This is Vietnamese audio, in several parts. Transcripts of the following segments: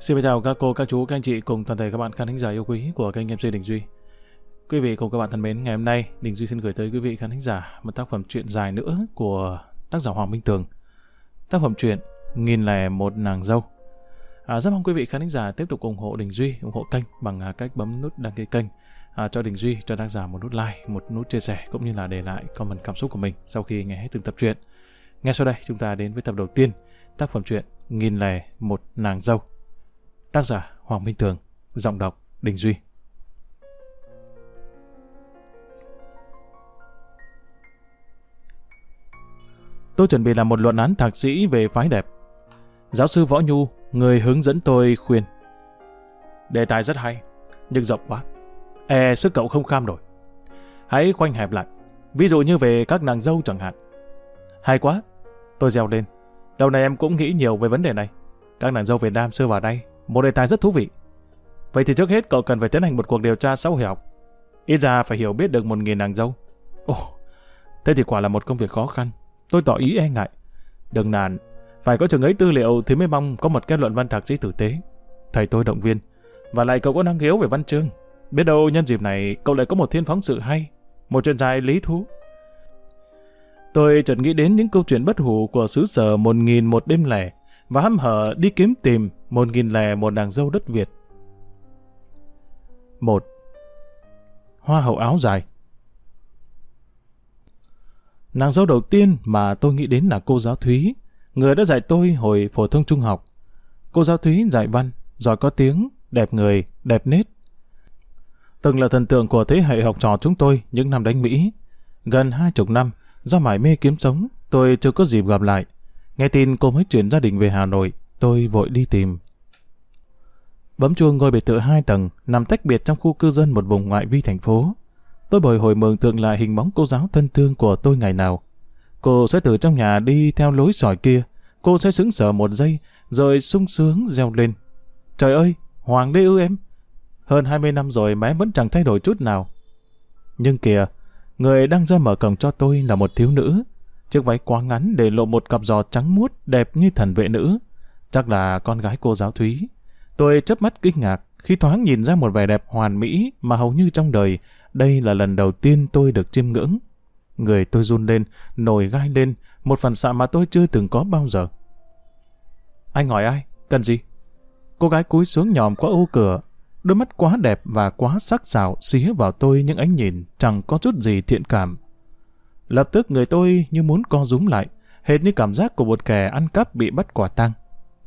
Xin chào các cô, các chú, các anh chị cùng toàn thể các bạn khán thính giả yêu quý của kênh MC Đình Duy. Quý vị cùng các bạn thân mến, ngày hôm nay Đình Duy xin gửi tới quý vị khán thính giả một tác phẩm truyện dài nữa của tác giả Hoàng Minh Tường. Tác phẩm truyện Nghìn lẻ một nàng dâu. À, rất mong quý vị khán thính giả tiếp tục ủng hộ Đình Duy, ủng hộ kênh bằng à, cách bấm nút đăng ký kênh à, cho Đình Duy, cho tác giả một nút like, một nút chia sẻ cũng như là để lại comment cảm xúc của mình sau khi nghe hết từng tập truyện. Ngay sau đây chúng ta đến với tập đầu tiên, tác phẩm truyện Nghìn lẻ một nàng dâu. Tác giả Hoàng Minh Tường, giọng đọc Đình Duy. Tôi chuẩn bị làm một luận án thạc sĩ về phái đẹp. Giáo sư Võ Nhu, người hướng dẫn tôi khuyên. Đề tài rất hay, nhưng rộng quá. E sức cậu không kham nổi. Hãy khoanh hẹp lại, ví dụ như về các nàng dâu chẳng hạn. Hay quá, tôi gieo lên. Đầu này em cũng nghĩ nhiều về vấn đề này. Các nàng dâu Việt Nam xưa vào đây một đề tài rất thú vị. Vậy thì trước hết cậu cần phải tiến hành một cuộc điều tra xã hội học. Ít ra phải hiểu biết được một nghìn nàng dâu. Ồ, thế thì quả là một công việc khó khăn. Tôi tỏ ý e ngại. Đừng nản, phải có chừng ấy tư liệu thì mới mong có một kết luận văn thạc sĩ tử tế. Thầy tôi động viên. Và lại cậu có năng khiếu về văn chương. Biết đâu nhân dịp này cậu lại có một thiên phóng sự hay. Một chuyện dài lý thú. Tôi chợt nghĩ đến những câu chuyện bất hủ của xứ sở một nghìn một đêm lẻ và hăm hở đi kiếm tìm một nghìn lẻ một nàng dâu đất Việt. một Hoa hậu áo dài Nàng dâu đầu tiên mà tôi nghĩ đến là cô giáo Thúy, người đã dạy tôi hồi phổ thông trung học. Cô giáo Thúy dạy văn, giỏi có tiếng, đẹp người, đẹp nết. Từng là thần tượng của thế hệ học trò chúng tôi những năm đánh Mỹ. Gần hai chục năm, do mải mê kiếm sống, tôi chưa có dịp gặp lại. Nghe tin cô mới chuyển gia đình về Hà Nội, tôi vội đi tìm. Bấm chuông ngôi biệt thự hai tầng, nằm tách biệt trong khu cư dân một vùng ngoại vi thành phố. Tôi bồi hồi mường tượng lại hình bóng cô giáo thân thương của tôi ngày nào. Cô sẽ từ trong nhà đi theo lối sỏi kia, cô sẽ sững sờ một giây, rồi sung sướng reo lên. Trời ơi, Hoàng đế ư em? Hơn 20 năm rồi mà em vẫn chẳng thay đổi chút nào. Nhưng kìa, người đang ra mở cổng cho tôi là một thiếu nữ, Chiếc váy quá ngắn để lộ một cặp giò trắng muốt đẹp như thần vệ nữ. Chắc là con gái cô giáo Thúy. Tôi chớp mắt kinh ngạc khi thoáng nhìn ra một vẻ đẹp hoàn mỹ mà hầu như trong đời đây là lần đầu tiên tôi được chiêm ngưỡng. Người tôi run lên, nổi gai lên, một phần xạ mà tôi chưa từng có bao giờ. Anh hỏi ai? Cần gì? Cô gái cúi xuống nhòm qua ô cửa, đôi mắt quá đẹp và quá sắc sảo xía vào tôi những ánh nhìn chẳng có chút gì thiện cảm. Lập tức người tôi như muốn co rúm lại, hệt như cảm giác của một kẻ ăn cắp bị bắt quả tang.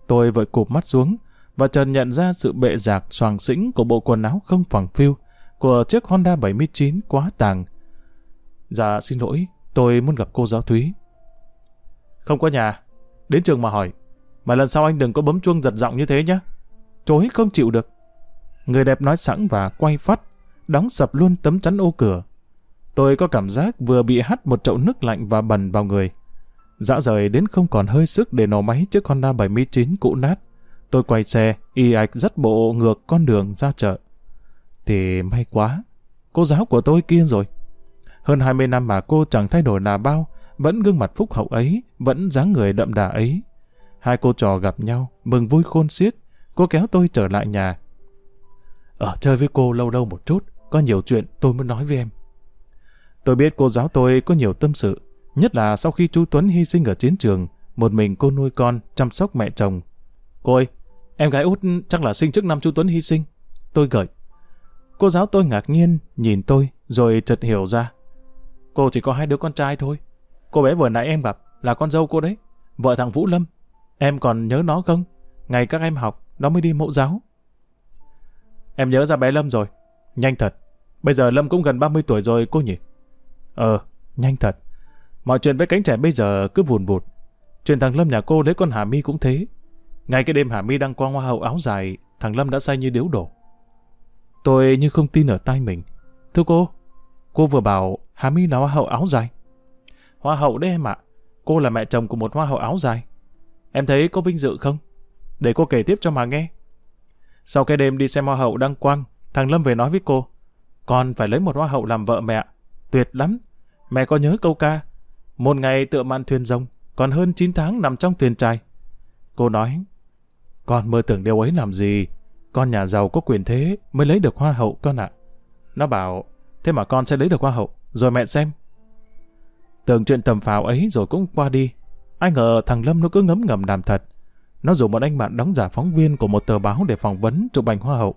Tôi vội cụp mắt xuống, và trần nhận ra sự bệ rạc soàng xĩnh của bộ quần áo không phẳng phiu của chiếc Honda 79 quá tàng. Dạ xin lỗi, tôi muốn gặp cô giáo Thúy. Không có nhà, đến trường mà hỏi. Mà lần sau anh đừng có bấm chuông giật giọng như thế nhé. Chối không chịu được. Người đẹp nói sẵn và quay phát, đóng sập luôn tấm chắn ô cửa. Tôi có cảm giác vừa bị hắt một chậu nước lạnh và bẩn vào người. Dã rời đến không còn hơi sức để nổ máy chiếc Honda 79 cũ nát. Tôi quay xe, y ạch dắt bộ ngược con đường ra chợ. Thì may quá, cô giáo của tôi kia rồi. Hơn 20 năm mà cô chẳng thay đổi là bao, vẫn gương mặt phúc hậu ấy, vẫn dáng người đậm đà ấy. Hai cô trò gặp nhau, mừng vui khôn xiết. Cô kéo tôi trở lại nhà. Ở chơi với cô lâu lâu một chút, có nhiều chuyện tôi muốn nói với em. Tôi biết cô giáo tôi có nhiều tâm sự, nhất là sau khi chú Tuấn hy sinh ở chiến trường, một mình cô nuôi con, chăm sóc mẹ chồng. Cô ơi, em gái út chắc là sinh trước năm chú Tuấn hy sinh. Tôi gợi. Cô giáo tôi ngạc nhiên, nhìn tôi, rồi chợt hiểu ra. Cô chỉ có hai đứa con trai thôi. Cô bé vừa nãy em gặp là con dâu cô đấy, vợ thằng Vũ Lâm. Em còn nhớ nó không? Ngày các em học, nó mới đi mẫu giáo. Em nhớ ra bé Lâm rồi. Nhanh thật. Bây giờ Lâm cũng gần 30 tuổi rồi cô nhỉ? Ờ, nhanh thật. Mọi chuyện với cánh trẻ bây giờ cứ vùn vụt. Chuyện thằng Lâm nhà cô lấy con Hà Mi cũng thế. Ngay cái đêm Hà Mi đang qua hoa hậu áo dài, thằng Lâm đã say như điếu đổ. Tôi như không tin ở tai mình. Thưa cô, cô vừa bảo Hà Mi là hoa hậu áo dài. Hoa hậu đấy em ạ. Cô là mẹ chồng của một hoa hậu áo dài. Em thấy có vinh dự không? Để cô kể tiếp cho mà nghe. Sau cái đêm đi xem hoa hậu đăng quang, thằng Lâm về nói với cô, con phải lấy một hoa hậu làm vợ mẹ tuyệt lắm. Mẹ có nhớ câu ca, một ngày tựa mạn thuyền rồng, còn hơn 9 tháng nằm trong thuyền trai. Cô nói, Con mơ tưởng điều ấy làm gì? Con nhà giàu có quyền thế mới lấy được hoa hậu con ạ. Nó bảo, thế mà con sẽ lấy được hoa hậu, rồi mẹ xem. Tưởng chuyện tầm phào ấy rồi cũng qua đi. Ai ngờ thằng Lâm nó cứ ngấm ngầm làm thật. Nó rủ một anh bạn đóng giả phóng viên của một tờ báo để phỏng vấn chụp ảnh hoa hậu.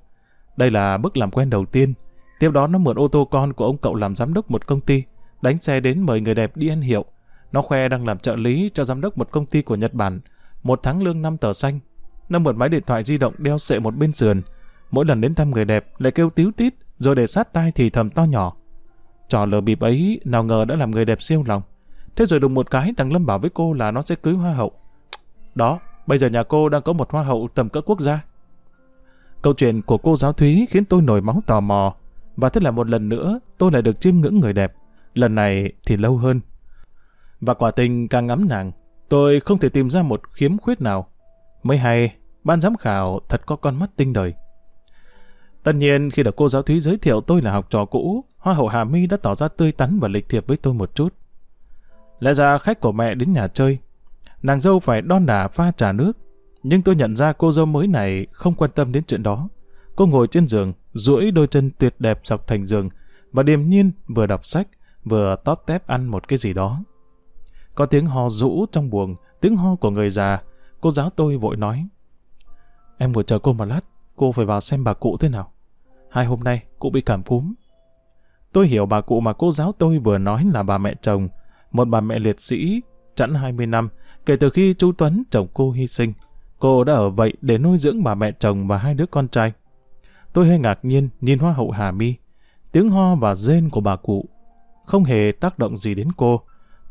Đây là bước làm quen đầu tiên. Tiếp đó nó mượn ô tô con của ông cậu làm giám đốc một công ty, đánh xe đến mời người đẹp đi ăn hiệu. Nó khoe đang làm trợ lý cho giám đốc một công ty của Nhật Bản, một tháng lương năm tờ xanh. Nó mượn máy điện thoại di động đeo sệ một bên sườn. Mỗi lần đến thăm người đẹp lại kêu tíu tít, rồi để sát tai thì thầm to nhỏ. Trò lờ bịp ấy nào ngờ đã làm người đẹp siêu lòng. Thế rồi đùng một cái thằng Lâm bảo với cô là nó sẽ cưới hoa hậu. Đó, bây giờ nhà cô đang có một hoa hậu tầm cỡ quốc gia. Câu chuyện của cô giáo Thúy khiến tôi nổi máu tò mò. Và thế là một lần nữa tôi lại được chiêm ngưỡng người đẹp. Lần này thì lâu hơn. Và quả tình càng ngắm nàng, tôi không thể tìm ra một khiếm khuyết nào. Mới hay, ban giám khảo thật có con mắt tinh đời. Tất nhiên khi được cô giáo Thúy giới thiệu tôi là học trò cũ, Hoa hậu Hà My đã tỏ ra tươi tắn và lịch thiệp với tôi một chút. Lẽ ra khách của mẹ đến nhà chơi, nàng dâu phải đon đả pha trà nước, nhưng tôi nhận ra cô dâu mới này không quan tâm đến chuyện đó. Cô ngồi trên giường, duỗi đôi chân tuyệt đẹp dọc thành giường, và điềm nhiên vừa đọc sách, vừa tóp tép ăn một cái gì đó. Có tiếng ho rũ trong buồng, tiếng ho của người già, cô giáo tôi vội nói. Em vừa chờ cô một lát, cô phải vào xem bà cụ thế nào. Hai hôm nay, cụ bị cảm cúm. Tôi hiểu bà cụ mà cô giáo tôi vừa nói là bà mẹ chồng, một bà mẹ liệt sĩ, chẵn 20 năm, kể từ khi chú Tuấn, chồng cô hy sinh. Cô đã ở vậy để nuôi dưỡng bà mẹ chồng và hai đứa con trai. Tôi hơi ngạc nhiên nhìn hoa hậu Hà Mi. Tiếng ho và rên của bà cụ không hề tác động gì đến cô.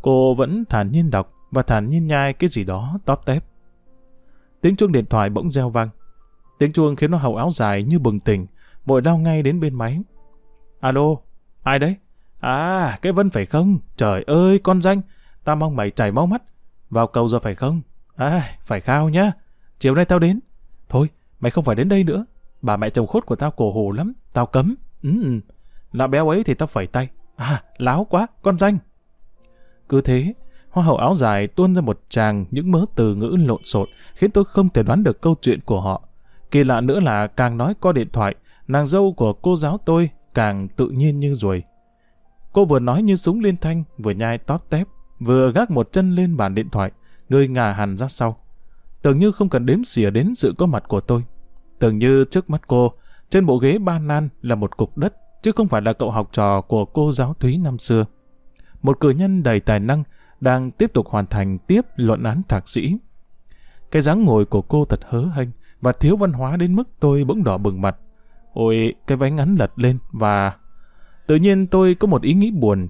Cô vẫn thản nhiên đọc và thản nhiên nhai cái gì đó tóp tép. Tiếng chuông điện thoại bỗng reo vang. Tiếng chuông khiến nó hậu áo dài như bừng tỉnh, vội lao ngay đến bên máy. Alo, ai đấy? À, cái Vân phải không? Trời ơi, con danh, ta mong mày chảy máu mắt. Vào cầu rồi phải không? À, phải khao nhá. Chiều nay tao đến. Thôi, mày không phải đến đây nữa. Bà mẹ chồng khốt của tao cổ hồ lắm, tao cấm. Ừ, ừ. là béo ấy thì tao phải tay. À, láo quá, con danh. Cứ thế, hoa hậu áo dài tuôn ra một tràng những mớ từ ngữ lộn xộn khiến tôi không thể đoán được câu chuyện của họ. Kỳ lạ nữa là càng nói qua điện thoại, nàng dâu của cô giáo tôi càng tự nhiên như ruồi. Cô vừa nói như súng liên thanh, vừa nhai tóp tép, vừa gác một chân lên bàn điện thoại, người ngả hẳn ra sau. Tưởng như không cần đếm xỉa đến sự có mặt của tôi. Tưởng như trước mắt cô, trên bộ ghế ba nan là một cục đất, chứ không phải là cậu học trò của cô giáo Thúy năm xưa. Một cử nhân đầy tài năng đang tiếp tục hoàn thành tiếp luận án thạc sĩ. Cái dáng ngồi của cô thật hớ hênh và thiếu văn hóa đến mức tôi bỗng đỏ bừng mặt. Ôi, cái váy ngắn lật lên và... Tự nhiên tôi có một ý nghĩ buồn.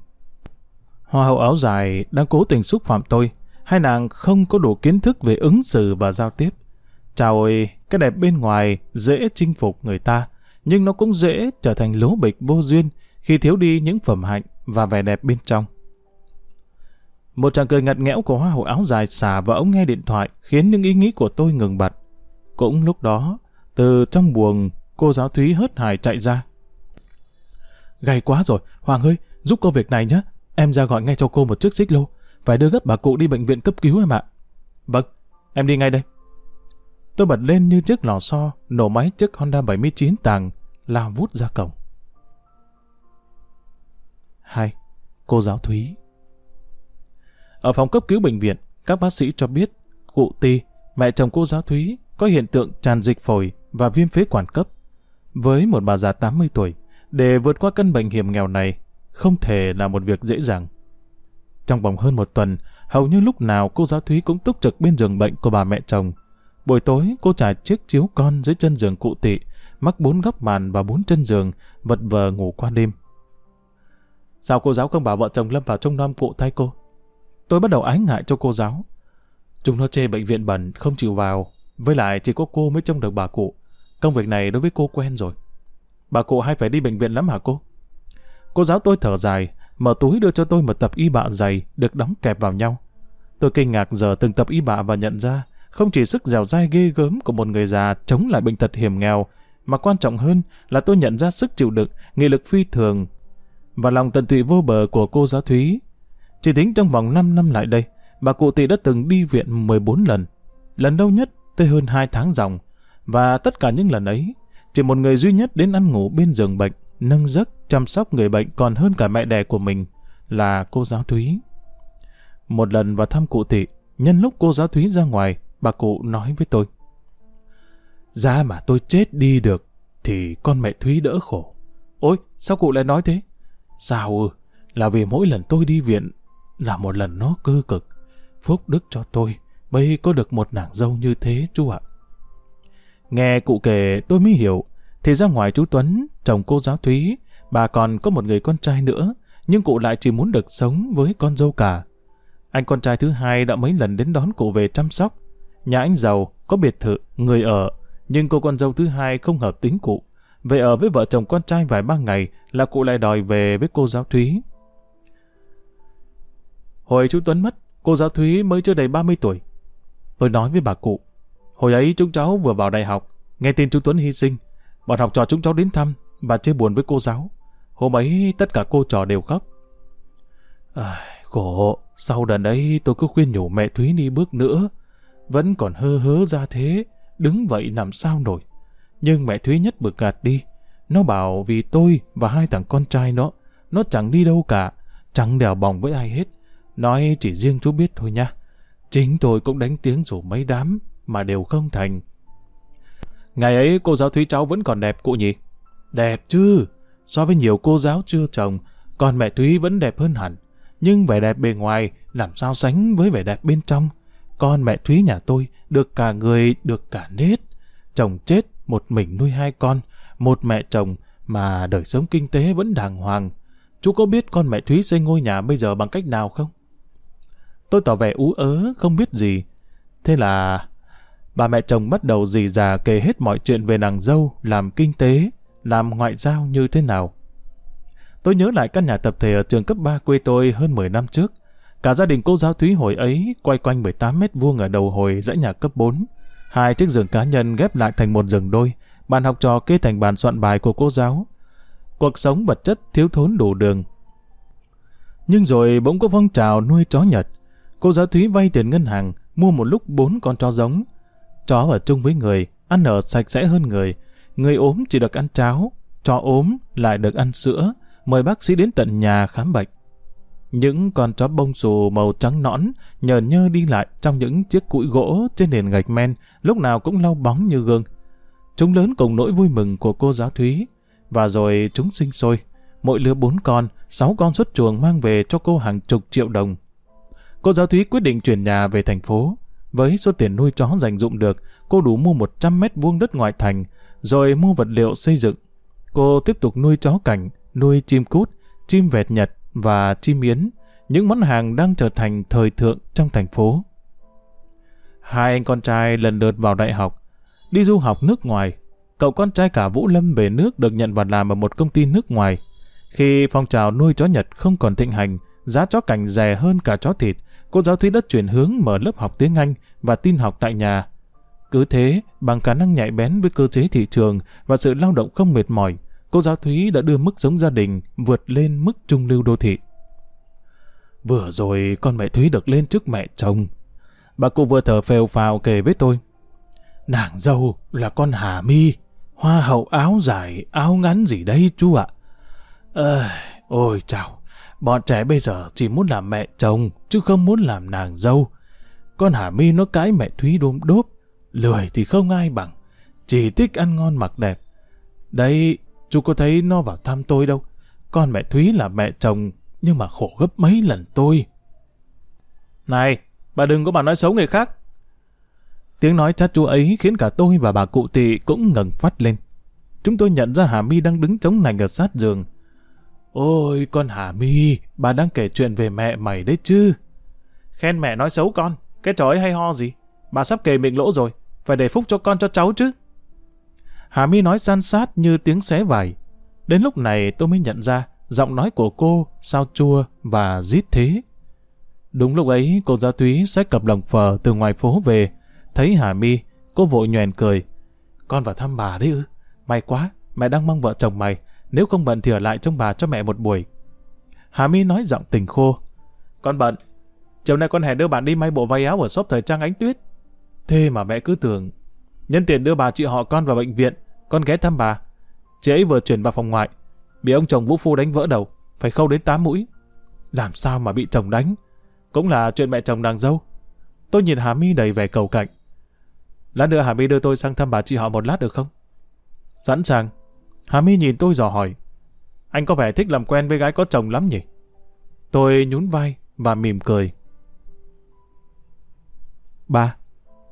Hoa hậu áo dài đang cố tình xúc phạm tôi, hai nàng không có đủ kiến thức về ứng xử và giao tiếp. Chào ơi, cái đẹp bên ngoài dễ chinh phục người ta, nhưng nó cũng dễ trở thành lố bịch vô duyên khi thiếu đi những phẩm hạnh và vẻ đẹp bên trong. Một chàng cười ngặt nghẽo của hoa hậu áo dài xả vào ống nghe điện thoại khiến những ý nghĩ của tôi ngừng bặt. Cũng lúc đó, từ trong buồng, cô giáo Thúy hớt hải chạy ra. Gay quá rồi, Hoàng ơi, giúp cô việc này nhé. Em ra gọi ngay cho cô một chiếc xích lô. Phải đưa gấp bà cụ đi bệnh viện cấp cứu em ạ. Vâng, em đi ngay đây. Tôi bật lên như chiếc lò xo, nổ máy chiếc Honda 79 tàng, lao vút ra cổng. Hai, cô giáo Thúy. Ở phòng cấp cứu bệnh viện, các bác sĩ cho biết cụ Ti, mẹ chồng cô giáo Thúy, có hiện tượng tràn dịch phổi và viêm phế quản cấp. Với một bà già 80 tuổi, để vượt qua căn bệnh hiểm nghèo này, không thể là một việc dễ dàng. Trong vòng hơn một tuần, hầu như lúc nào cô giáo Thúy cũng túc trực bên giường bệnh của bà mẹ chồng. Buổi tối, cô trải chiếc chiếu con dưới chân giường cụ tị, mắc bốn góc màn và bốn chân giường, vật vờ ngủ qua đêm. Sao cô giáo không bảo vợ chồng Lâm vào trông nom cụ thay cô? Tôi bắt đầu ái ngại cho cô giáo. Chúng nó chê bệnh viện bẩn, không chịu vào. Với lại chỉ có cô mới trông được bà cụ. Công việc này đối với cô quen rồi. Bà cụ hay phải đi bệnh viện lắm hả cô? Cô giáo tôi thở dài, mở túi đưa cho tôi một tập y bạ dày được đóng kẹp vào nhau. Tôi kinh ngạc giờ từng tập y bạ và nhận ra không chỉ sức dẻo dai ghê gớm của một người già chống lại bệnh tật hiểm nghèo, mà quan trọng hơn là tôi nhận ra sức chịu đựng, nghị lực phi thường và lòng tận tụy vô bờ của cô giáo Thúy. Chỉ tính trong vòng 5 năm lại đây, bà cụ tỷ đã từng đi viện 14 lần. Lần đâu nhất tới hơn hai tháng dòng, và tất cả những lần ấy, chỉ một người duy nhất đến ăn ngủ bên giường bệnh, nâng giấc, chăm sóc người bệnh còn hơn cả mẹ đẻ của mình, là cô giáo Thúy. Một lần vào thăm cụ tỷ, nhân lúc cô giáo Thúy ra ngoài, bà cụ nói với tôi. Ra mà tôi chết đi được, thì con mẹ Thúy đỡ khổ. Ôi, sao cụ lại nói thế? Sao ư? Là vì mỗi lần tôi đi viện là một lần nó cơ cực. Phúc đức cho tôi, mới có được một nàng dâu như thế chú ạ. Nghe cụ kể tôi mới hiểu, thì ra ngoài chú Tuấn, chồng cô giáo Thúy, bà còn có một người con trai nữa, nhưng cụ lại chỉ muốn được sống với con dâu cả. Anh con trai thứ hai đã mấy lần đến đón cụ về chăm sóc. Nhà anh giàu, có biệt thự, người ở, nhưng cô con dâu thứ hai không hợp tính cụ. Về ở với vợ chồng con trai vài ba ngày là cụ lại đòi về với cô giáo Thúy. Hồi chú Tuấn mất, cô giáo Thúy mới chưa đầy 30 tuổi. Tôi nói với bà cụ, hồi ấy chúng cháu vừa vào đại học, nghe tin chú Tuấn hy sinh. Bọn học trò chúng cháu đến thăm và chia buồn với cô giáo. Hôm ấy tất cả cô trò đều khóc. À, khổ, sau đợt ấy tôi cứ khuyên nhủ mẹ Thúy đi bước nữa. Vẫn còn hơ hớ ra thế, đứng vậy làm sao nổi. Nhưng mẹ Thúy nhất bực gạt đi. Nó bảo vì tôi và hai thằng con trai nó, nó chẳng đi đâu cả, chẳng đèo bòng với ai hết. Nói chỉ riêng chú biết thôi nha. Chính tôi cũng đánh tiếng rủ mấy đám, mà đều không thành. Ngày ấy cô giáo Thúy cháu vẫn còn đẹp cụ nhỉ? Đẹp chứ. So với nhiều cô giáo chưa chồng, còn mẹ Thúy vẫn đẹp hơn hẳn. Nhưng vẻ đẹp bề ngoài làm sao sánh với vẻ đẹp bên trong. Con mẹ Thúy nhà tôi được cả người, được cả nết. Chồng chết, một mình nuôi hai con, một mẹ chồng mà đời sống kinh tế vẫn đàng hoàng. Chú có biết con mẹ Thúy xây ngôi nhà bây giờ bằng cách nào không? Tôi tỏ vẻ ú ớ, không biết gì. Thế là bà mẹ chồng bắt đầu dì già kể hết mọi chuyện về nàng dâu, làm kinh tế, làm ngoại giao như thế nào. Tôi nhớ lại căn nhà tập thể ở trường cấp 3 quê tôi hơn 10 năm trước. Cả gia đình cô giáo Thúy hồi ấy quay quanh 18 mét vuông ở đầu hồi dãy nhà cấp 4. Hai chiếc giường cá nhân ghép lại thành một giường đôi, bàn học trò kê thành bàn soạn bài của cô giáo. Cuộc sống vật chất thiếu thốn đủ đường. Nhưng rồi bỗng có phong trào nuôi chó Nhật. Cô giáo Thúy vay tiền ngân hàng, mua một lúc bốn con chó giống. Chó ở chung với người, ăn ở sạch sẽ hơn người. Người ốm chỉ được ăn cháo, chó ốm lại được ăn sữa, mời bác sĩ đến tận nhà khám bệnh. Những con chó bông xù màu trắng nõn nhờ nhơ đi lại trong những chiếc cũi gỗ trên nền gạch men, lúc nào cũng lau bóng như gương. Chúng lớn cùng nỗi vui mừng của cô giáo Thúy. Và rồi chúng sinh sôi. Mỗi lứa bốn con, sáu con xuất chuồng mang về cho cô hàng chục triệu đồng. Cô giáo Thúy quyết định chuyển nhà về thành phố. Với số tiền nuôi chó dành dụng được, cô đủ mua 100 mét vuông đất ngoại thành, rồi mua vật liệu xây dựng. Cô tiếp tục nuôi chó cảnh, nuôi chim cút, chim vẹt nhật và chim yến, những món hàng đang trở thành thời thượng trong thành phố. Hai anh con trai lần lượt vào đại học, đi du học nước ngoài. Cậu con trai cả Vũ Lâm về nước được nhận vào làm ở một công ty nước ngoài. Khi phong trào nuôi chó Nhật không còn thịnh hành, giá chó cảnh rẻ hơn cả chó thịt, cô giáo Thúy đã chuyển hướng mở lớp học tiếng Anh và tin học tại nhà. Cứ thế, bằng khả năng nhạy bén với cơ chế thị trường và sự lao động không mệt mỏi, cô giáo Thúy đã đưa mức sống gia đình vượt lên mức trung lưu đô thị. Vừa rồi con mẹ Thúy được lên trước mẹ chồng. Bà cụ vừa thở phèo phào kể với tôi. Nàng dâu là con Hà Mi, hoa hậu áo dài, áo ngắn gì đây chú ạ? À, ôi chào, bọn trẻ bây giờ chỉ muốn làm mẹ chồng, chứ không muốn làm nàng dâu. Con Hà Mi nó cãi mẹ Thúy đôm đốp, lười thì không ai bằng, chỉ thích ăn ngon mặc đẹp. Đây, chú có thấy nó vào thăm tôi đâu. Con mẹ Thúy là mẹ chồng, nhưng mà khổ gấp mấy lần tôi. Này, bà đừng có bà nói xấu người khác. Tiếng nói chát chú ấy khiến cả tôi và bà cụ tị cũng ngẩng phát lên. Chúng tôi nhận ra Hà My đang đứng chống nành ở sát giường. Ôi, con Hà My, bà đang kể chuyện về mẹ mày đấy chứ. Khen mẹ nói xấu con, cái trò ấy hay ho gì. Bà sắp kề miệng lỗ rồi, phải để phúc cho con cho cháu chứ. Hà My nói san sát như tiếng xé vải. Đến lúc này tôi mới nhận ra giọng nói của cô sao chua và rít thế. Đúng lúc ấy, cô giáo túy xách cặp lồng phở từ ngoài phố về. Thấy Hà My, cô vội nhoèn cười. Con vào thăm bà đấy ư? May quá, mẹ đang mong vợ chồng mày. Nếu không bận thì ở lại trông bà cho mẹ một buổi. Hà My nói giọng tình khô. Con bận. Chiều nay con hẹn đưa bạn đi may bộ váy áo ở shop thời trang ánh tuyết. Thế mà mẹ cứ tưởng, nhân tiền đưa bà chị họ con vào bệnh viện, con ghé thăm bà. Chị ấy vừa chuyển vào phòng ngoại, bị ông chồng Vũ Phu đánh vỡ đầu, phải khâu đến 8 mũi. Làm sao mà bị chồng đánh? Cũng là chuyện mẹ chồng nàng dâu. Tôi nhìn Hà My đầy vẻ cầu cạnh. Lát nữa Hà My đưa tôi sang thăm bà chị họ một lát được không? Sẵn sàng. Hà My nhìn tôi dò hỏi. Anh có vẻ thích làm quen với gái có chồng lắm nhỉ? Tôi nhún vai và mỉm cười. ba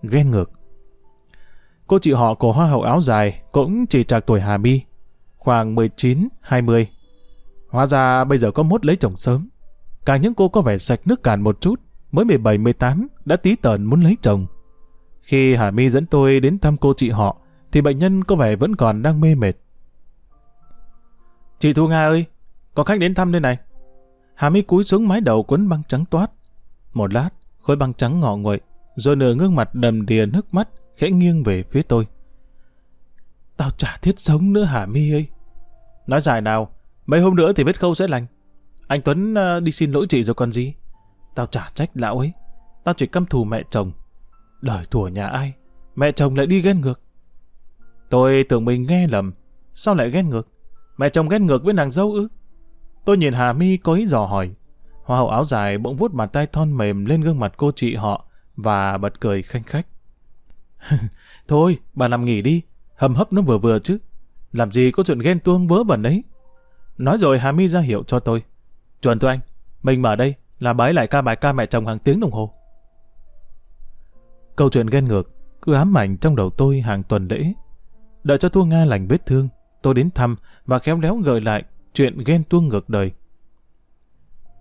Ghen ngược Cô chị họ của hoa hậu áo dài cũng chỉ trạc tuổi Hà My, khoảng 19-20. Hóa ra bây giờ có mốt lấy chồng sớm. Càng những cô có vẻ sạch nước cạn một chút, mới 17-18 đã tí tởn muốn lấy chồng. Khi Hà My dẫn tôi đến thăm cô chị họ, thì bệnh nhân có vẻ vẫn còn đang mê mệt. Chị Thu Nga ơi, có khách đến thăm đây này. Hà My cúi xuống mái đầu quấn băng trắng toát. Một lát, khối băng trắng ngọ nguậy, rồi nửa gương mặt đầm đìa nước mắt, khẽ nghiêng về phía tôi. Tao chả thiết sống nữa Hà mi ơi. Nói dài nào, mấy hôm nữa thì vết khâu sẽ lành. Anh Tuấn ờ, đi xin lỗi chị rồi còn gì. Tao chả trách lão ấy. Tao chỉ căm thù mẹ chồng. Đời thủa nhà ai, mẹ chồng lại đi ghen ngược. Tôi tưởng mình nghe lầm, sao lại ghen ngược? Mẹ chồng ghen ngược với nàng dâu ư? Tôi nhìn Hà Mi có ý dò hỏi. Hoa hậu áo dài bỗng vuốt bàn tay thon mềm lên gương mặt cô chị họ và bật cười khanh khách. Thôi, bà nằm nghỉ đi, hầm hấp nó vừa vừa chứ. Làm gì có chuyện ghen tuông vớ vẩn đấy Nói rồi Hà Mi ra hiệu cho tôi. Chuẩn thôi anh, mình mở đây là bái lại ca bài ca mẹ chồng hàng tiếng đồng hồ. Câu chuyện ghen ngược cứ ám ảnh trong đầu tôi hàng tuần lễ. Đợi cho Thua Nga lành vết thương, tôi đến thăm và khéo léo gợi lại chuyện ghen tuông ngược đời.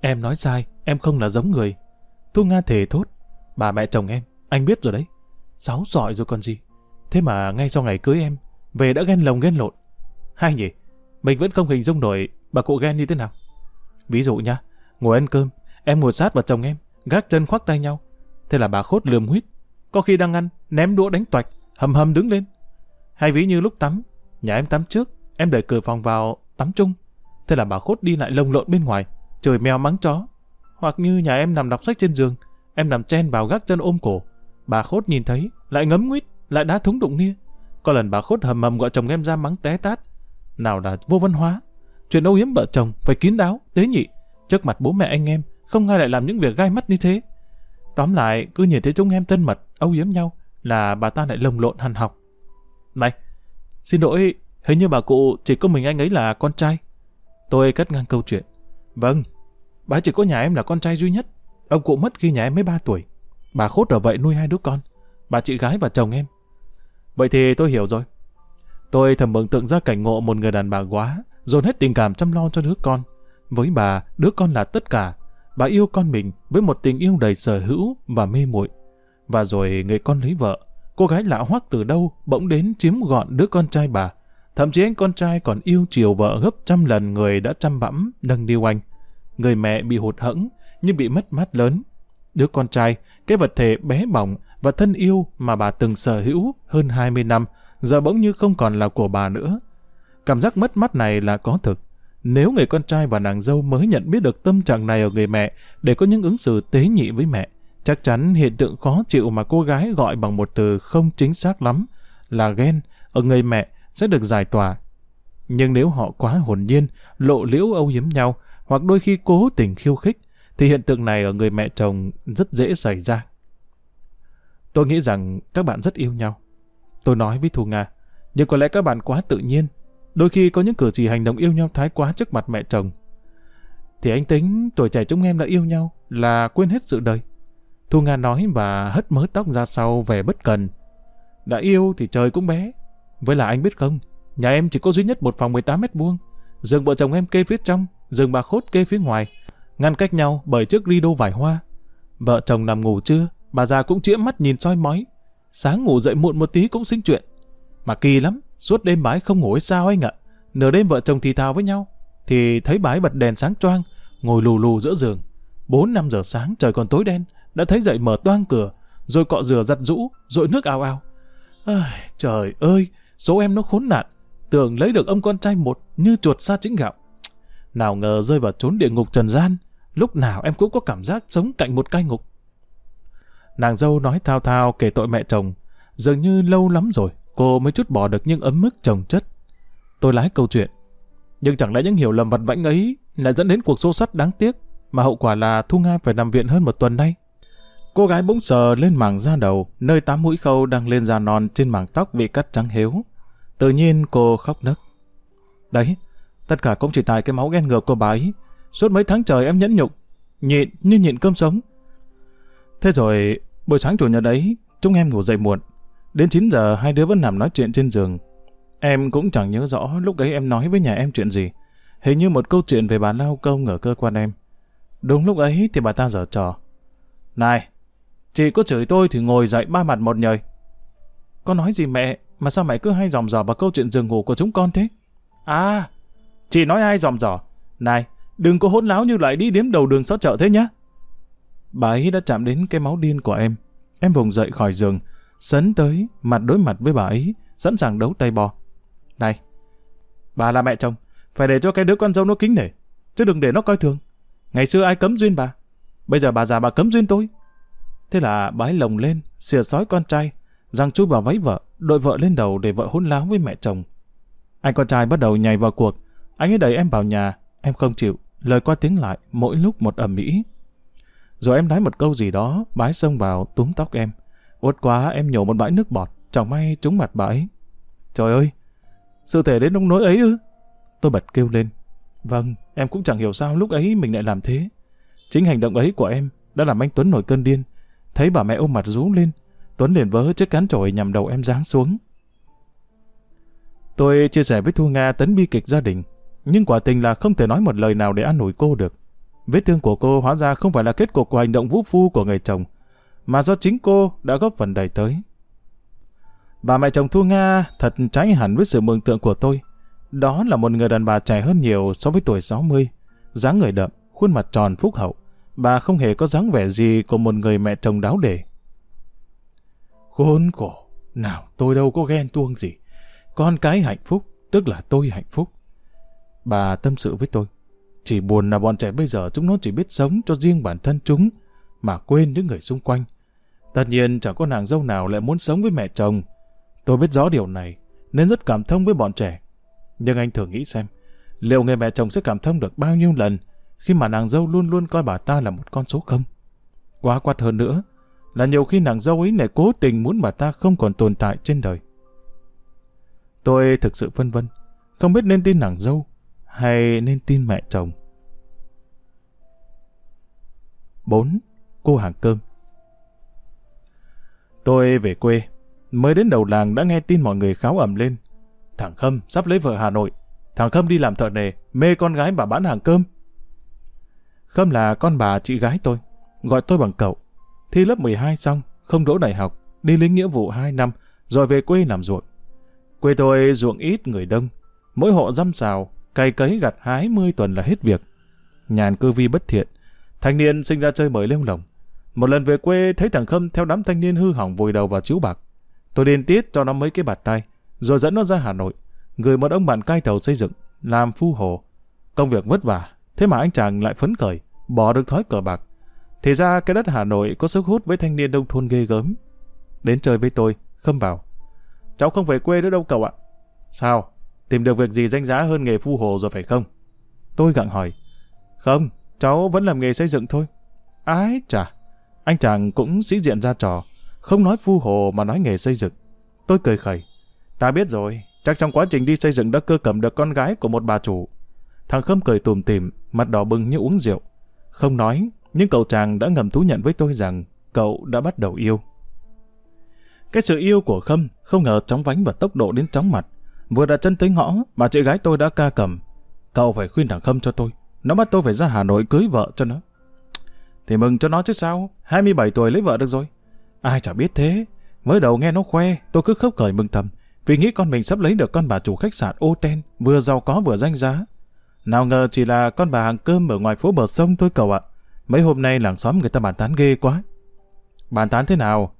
Em nói sai, em không là giống người. Thu Nga thề thốt. Bà mẹ chồng em, anh biết rồi đấy. Sáu giỏi rồi còn gì. Thế mà ngay sau ngày cưới em, về đã ghen lồng ghen lộn. Hay nhỉ, mình vẫn không hình dung nổi bà cụ ghen như thế nào. Ví dụ nha, ngồi ăn cơm, em ngồi sát vào chồng em, gác chân khoác tay nhau. Thế là bà khốt lườm huyết. Có khi đang ăn, ném đũa đánh toạch, hầm hầm đứng lên. Hay ví như lúc tắm, nhà em tắm trước, em đẩy cửa phòng vào tắm chung. Thế là bà khốt đi lại lồng lộn bên ngoài, trời mèo mắng chó. Hoặc như nhà em nằm đọc sách trên giường, em nằm chen vào gác chân ôm cổ. Bà khốt nhìn thấy, lại ngấm nguyết, lại đá thúng đụng nia. Có lần bà khốt hầm hầm gọi chồng em ra mắng té tát. Nào là vô văn hóa. Chuyện âu yếm vợ chồng phải kín đáo, tế nhị. Trước mặt bố mẹ anh em, không ai lại làm những việc gai mắt như thế. Tóm lại, cứ nhìn thấy chúng em thân mật, âu yếm nhau, là bà ta lại lồng lộn hằn học. Này, xin lỗi, hình như bà cụ chỉ có mình anh ấy là con trai. Tôi cắt ngang câu chuyện. Vâng, bà chỉ có nhà em là con trai duy nhất. Ông cụ mất khi nhà em mới 3 tuổi. Bà khốt ở vậy nuôi hai đứa con. Bà chị gái và chồng em. Vậy thì tôi hiểu rồi. Tôi thầm mừng tượng ra cảnh ngộ một người đàn bà quá, dồn hết tình cảm chăm lo cho đứa con. Với bà, đứa con là tất cả. Bà yêu con mình với một tình yêu đầy sở hữu và mê muội. Và rồi người con lấy vợ, cô gái lạ hoắc từ đâu bỗng đến chiếm gọn đứa con trai bà. Thậm chí anh con trai còn yêu chiều vợ gấp trăm lần người đã chăm bẵm nâng niu anh. Người mẹ bị hụt hẫng nhưng bị mất mát lớn. Đứa con trai, cái vật thể bé bỏng và thân yêu mà bà từng sở hữu hơn 20 năm, giờ bỗng như không còn là của bà nữa. Cảm giác mất mát này là có thực. Nếu người con trai và nàng dâu mới nhận biết được tâm trạng này ở người mẹ để có những ứng xử tế nhị với mẹ, chắc chắn hiện tượng khó chịu mà cô gái gọi bằng một từ không chính xác lắm là ghen ở người mẹ sẽ được giải tỏa. Nhưng nếu họ quá hồn nhiên, lộ liễu âu yếm nhau, hoặc đôi khi cố tình khiêu khích, thì hiện tượng này ở người mẹ chồng rất dễ xảy ra. Tôi nghĩ rằng các bạn rất yêu nhau. Tôi nói với Thu Nga, nhưng có lẽ các bạn quá tự nhiên. Đôi khi có những cử chỉ hành động yêu nhau thái quá trước mặt mẹ chồng. Thì anh tính tuổi trẻ chúng em đã yêu nhau là quên hết sự đời. Thu Nga nói và hất mớ tóc ra sau về bất cần. Đã yêu thì trời cũng bé, với là anh biết không, nhà em chỉ có duy nhất một phòng 18 mét vuông. Giường vợ chồng em kê phía trong, giường bà khốt kê phía ngoài, ngăn cách nhau bởi chiếc rideau vải hoa. Vợ chồng nằm ngủ trưa, bà già cũng chĩa mắt nhìn soi mói. Sáng ngủ dậy muộn một tí cũng sinh chuyện. Mà kỳ lắm, suốt đêm bái không ngủ hay sao anh ạ. Nửa đêm vợ chồng thì thào với nhau, thì thấy bái bật đèn sáng choang, ngồi lù lù giữa giường. 4-5 giờ sáng trời còn tối đen, đã thấy dậy mở toang cửa, rồi cọ rửa giặt rũ, rồi nước ao ao. À, trời ơi, Số em nó khốn nạn, tưởng lấy được ông con trai một như chuột xa chính gạo. Nào ngờ rơi vào chốn địa ngục trần gian, lúc nào em cũng có cảm giác sống cạnh một cai ngục. Nàng dâu nói thao thao kể tội mẹ chồng. Dường như lâu lắm rồi, cô mới chút bỏ được những ấm mức chồng chất. Tôi lái câu chuyện. Nhưng chẳng lẽ những hiểu lầm vặt vãnh ấy lại dẫn đến cuộc xô sắt đáng tiếc, mà hậu quả là Thu Nga phải nằm viện hơn một tuần nay. Cô gái bỗng sờ lên mảng da đầu, nơi tám mũi khâu đang lên da non trên mảng tóc bị cắt trắng héo. Tự nhiên cô khóc nấc. Đấy, tất cả cũng chỉ tại cái máu ghen ngược của bà ấy. Suốt mấy tháng trời em nhẫn nhục, nhịn như nhịn cơm sống. Thế rồi, buổi sáng chủ nhật ấy, chúng em ngủ dậy muộn. Đến 9 giờ hai đứa vẫn nằm nói chuyện trên giường. Em cũng chẳng nhớ rõ lúc ấy em nói với nhà em chuyện gì. Hình như một câu chuyện về bà lao công ở cơ quan em. Đúng lúc ấy thì bà ta dở trò. Này, chị có chửi tôi thì ngồi dậy ba mặt một nhời. Con nói gì mẹ, mà sao mẹ cứ hay dòm dò vào câu chuyện giường ngủ của chúng con thế? À, chị nói ai dòm dò? Này, đừng có hỗn láo như lại đi đếm đầu đường xó chợ thế nhá. Bà ấy đã chạm đến cái máu điên của em. Em vùng dậy khỏi giường, sấn tới, mặt đối mặt với bà ấy, sẵn sàng đấu tay bò. Này, bà là mẹ chồng, phải để cho cái đứa con dâu nó kính nể, chứ đừng để nó coi thường. Ngày xưa ai cấm duyên bà, bây giờ bà già bà cấm duyên tôi. Thế là bà ấy lồng lên, xìa sói con trai, răng chui vào váy vợ, đội vợ lên đầu để vợ hôn láo với mẹ chồng. Anh con trai bắt đầu nhảy vào cuộc, anh ấy đẩy em vào nhà, em không chịu, lời qua tiếng lại, mỗi lúc một ẩm mỹ. Rồi em nói một câu gì đó, bái xông vào, túm tóc em. Uất quá em nhổ một bãi nước bọt, chẳng may trúng mặt bà ấy. Trời ơi, sự thể đến nông nỗi ấy ư? Tôi bật kêu lên. Vâng, em cũng chẳng hiểu sao lúc ấy mình lại làm thế. Chính hành động ấy của em đã làm anh Tuấn nổi cơn điên. Thấy bà mẹ ôm mặt rú lên, Tuấn liền vỡ chiếc cán trội nhằm đầu em giáng xuống. Tôi chia sẻ với Thu Nga tấn bi kịch gia đình, nhưng quả tình là không thể nói một lời nào để an ủi cô được. Vết thương của cô hóa ra không phải là kết cục của hành động vũ phu của người chồng, mà do chính cô đã góp phần đẩy tới. Bà mẹ chồng Thu Nga thật trái hẳn với sự mường tượng của tôi. Đó là một người đàn bà trẻ hơn nhiều so với tuổi 60, dáng người đậm, khuôn mặt tròn phúc hậu. Bà không hề có dáng vẻ gì của một người mẹ chồng đáo để. Khốn khổ, nào tôi đâu có ghen tuông gì. Con cái hạnh phúc, tức là tôi hạnh phúc. Bà tâm sự với tôi. Chỉ buồn là bọn trẻ bây giờ chúng nó chỉ biết sống cho riêng bản thân chúng, mà quên những người xung quanh. Tất nhiên chẳng có nàng dâu nào lại muốn sống với mẹ chồng. Tôi biết rõ điều này, nên rất cảm thông với bọn trẻ. Nhưng anh thử nghĩ xem, liệu người mẹ chồng sẽ cảm thông được bao nhiêu lần khi mà nàng dâu luôn luôn coi bà ta là một con số không? Quá quát hơn nữa, là nhiều khi nàng dâu ấy lại cố tình muốn bà ta không còn tồn tại trên đời. Tôi thực sự phân vân, không biết nên tin nàng dâu hay nên tin mẹ chồng. 4. Cô hàng cơm Tôi về quê, mới đến đầu làng đã nghe tin mọi người kháo ẩm lên. Thằng Khâm sắp lấy vợ Hà Nội, thằng Khâm đi làm thợ nề, mê con gái bà bán hàng cơm. Khâm là con bà chị gái tôi, gọi tôi bằng cậu. Thi lớp 12 xong, không đỗ đại học, đi lính nghĩa vụ 2 năm, rồi về quê làm ruộng. Quê tôi ruộng ít người đông, mỗi hộ dăm xào, cày cấy gặt hái 10 tuần là hết việc. Nhàn cư vi bất thiện, thanh niên sinh ra chơi bời lêu lồng. Một lần về quê thấy thằng Khâm theo đám thanh niên hư hỏng vùi đầu vào chiếu bạc. Tôi điên tiết cho nó mấy cái bạt tay, rồi dẫn nó ra Hà Nội, gửi một ông bạn cai tàu xây dựng, làm phu hồ. Công việc vất vả, thế mà anh chàng lại phấn khởi, bỏ được thói cờ bạc. Thì ra cái đất Hà Nội có sức hút với thanh niên đông thôn ghê gớm. Đến chơi với tôi, Khâm bảo. Cháu không về quê nữa đâu cậu ạ. Sao? Tìm được việc gì danh giá hơn nghề phu hồ rồi phải không? Tôi gặng hỏi. Không, cháu vẫn làm nghề xây dựng thôi. Ái chà, anh chàng cũng sĩ diện ra trò, không nói phu hồ mà nói nghề xây dựng. Tôi cười khẩy. Ta biết rồi, chắc trong quá trình đi xây dựng đã cơ cầm được con gái của một bà chủ. Thằng Khâm cười tùm tìm, mặt đỏ bừng như uống rượu. Không nói, nhưng cậu chàng đã ngầm thú nhận với tôi rằng cậu đã bắt đầu yêu. Cái sự yêu của Khâm không ngờ chóng vánh và tốc độ đến chóng mặt. Vừa đặt chân tới ngõ mà chị gái tôi đã ca cầm. Cậu phải khuyên thằng Khâm cho tôi. Nó bắt tôi phải ra Hà Nội cưới vợ cho nó. Thì mừng cho nó chứ sao. 27 tuổi lấy vợ được rồi. Ai chả biết thế. Mới đầu nghe nó khoe, tôi cứ khóc cười mừng thầm. Vì nghĩ con mình sắp lấy được con bà chủ khách sạn ô ten, vừa giàu có vừa danh giá. Nào ngờ chỉ là con bà hàng cơm ở ngoài phố bờ sông thôi cậu ạ. Mấy hôm nay làng xóm người ta bàn tán ghê quá. Bàn tán thế nào?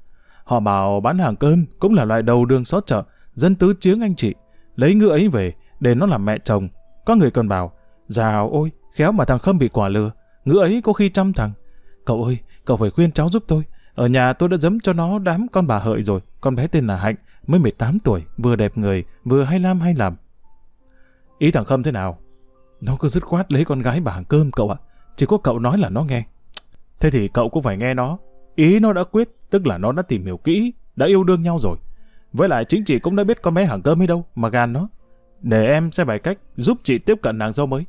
Họ bảo bán hàng cơm cũng là loại đầu đường xó chợ, dân tứ chiếng anh chị. Lấy ngựa ấy về, để nó làm mẹ chồng. Có người còn bảo, dào ôi, khéo mà thằng Khâm bị quả lừa. Ngựa ấy có khi trăm thằng. Cậu ơi, cậu phải khuyên cháu giúp tôi. Ở nhà tôi đã dấm cho nó đám con bà hợi rồi, con bé tên là Hạnh, mới 18 tuổi, vừa đẹp người, vừa hay lam hay làm. Ý thằng Khâm thế nào? Nó cứ dứt khoát lấy con gái bà hàng cơm cậu ạ. Chỉ có cậu nói là nó nghe. Thế thì cậu cũng phải nghe nó. Ý nó đã quyết, tức là nó đã tìm hiểu kỹ, đã yêu đương nhau rồi. Với lại chính chị cũng đã biết con bé hàng cơm ấy đâu, mà gan nó. Để em sẽ bày cách giúp chị tiếp cận nàng dâu mới.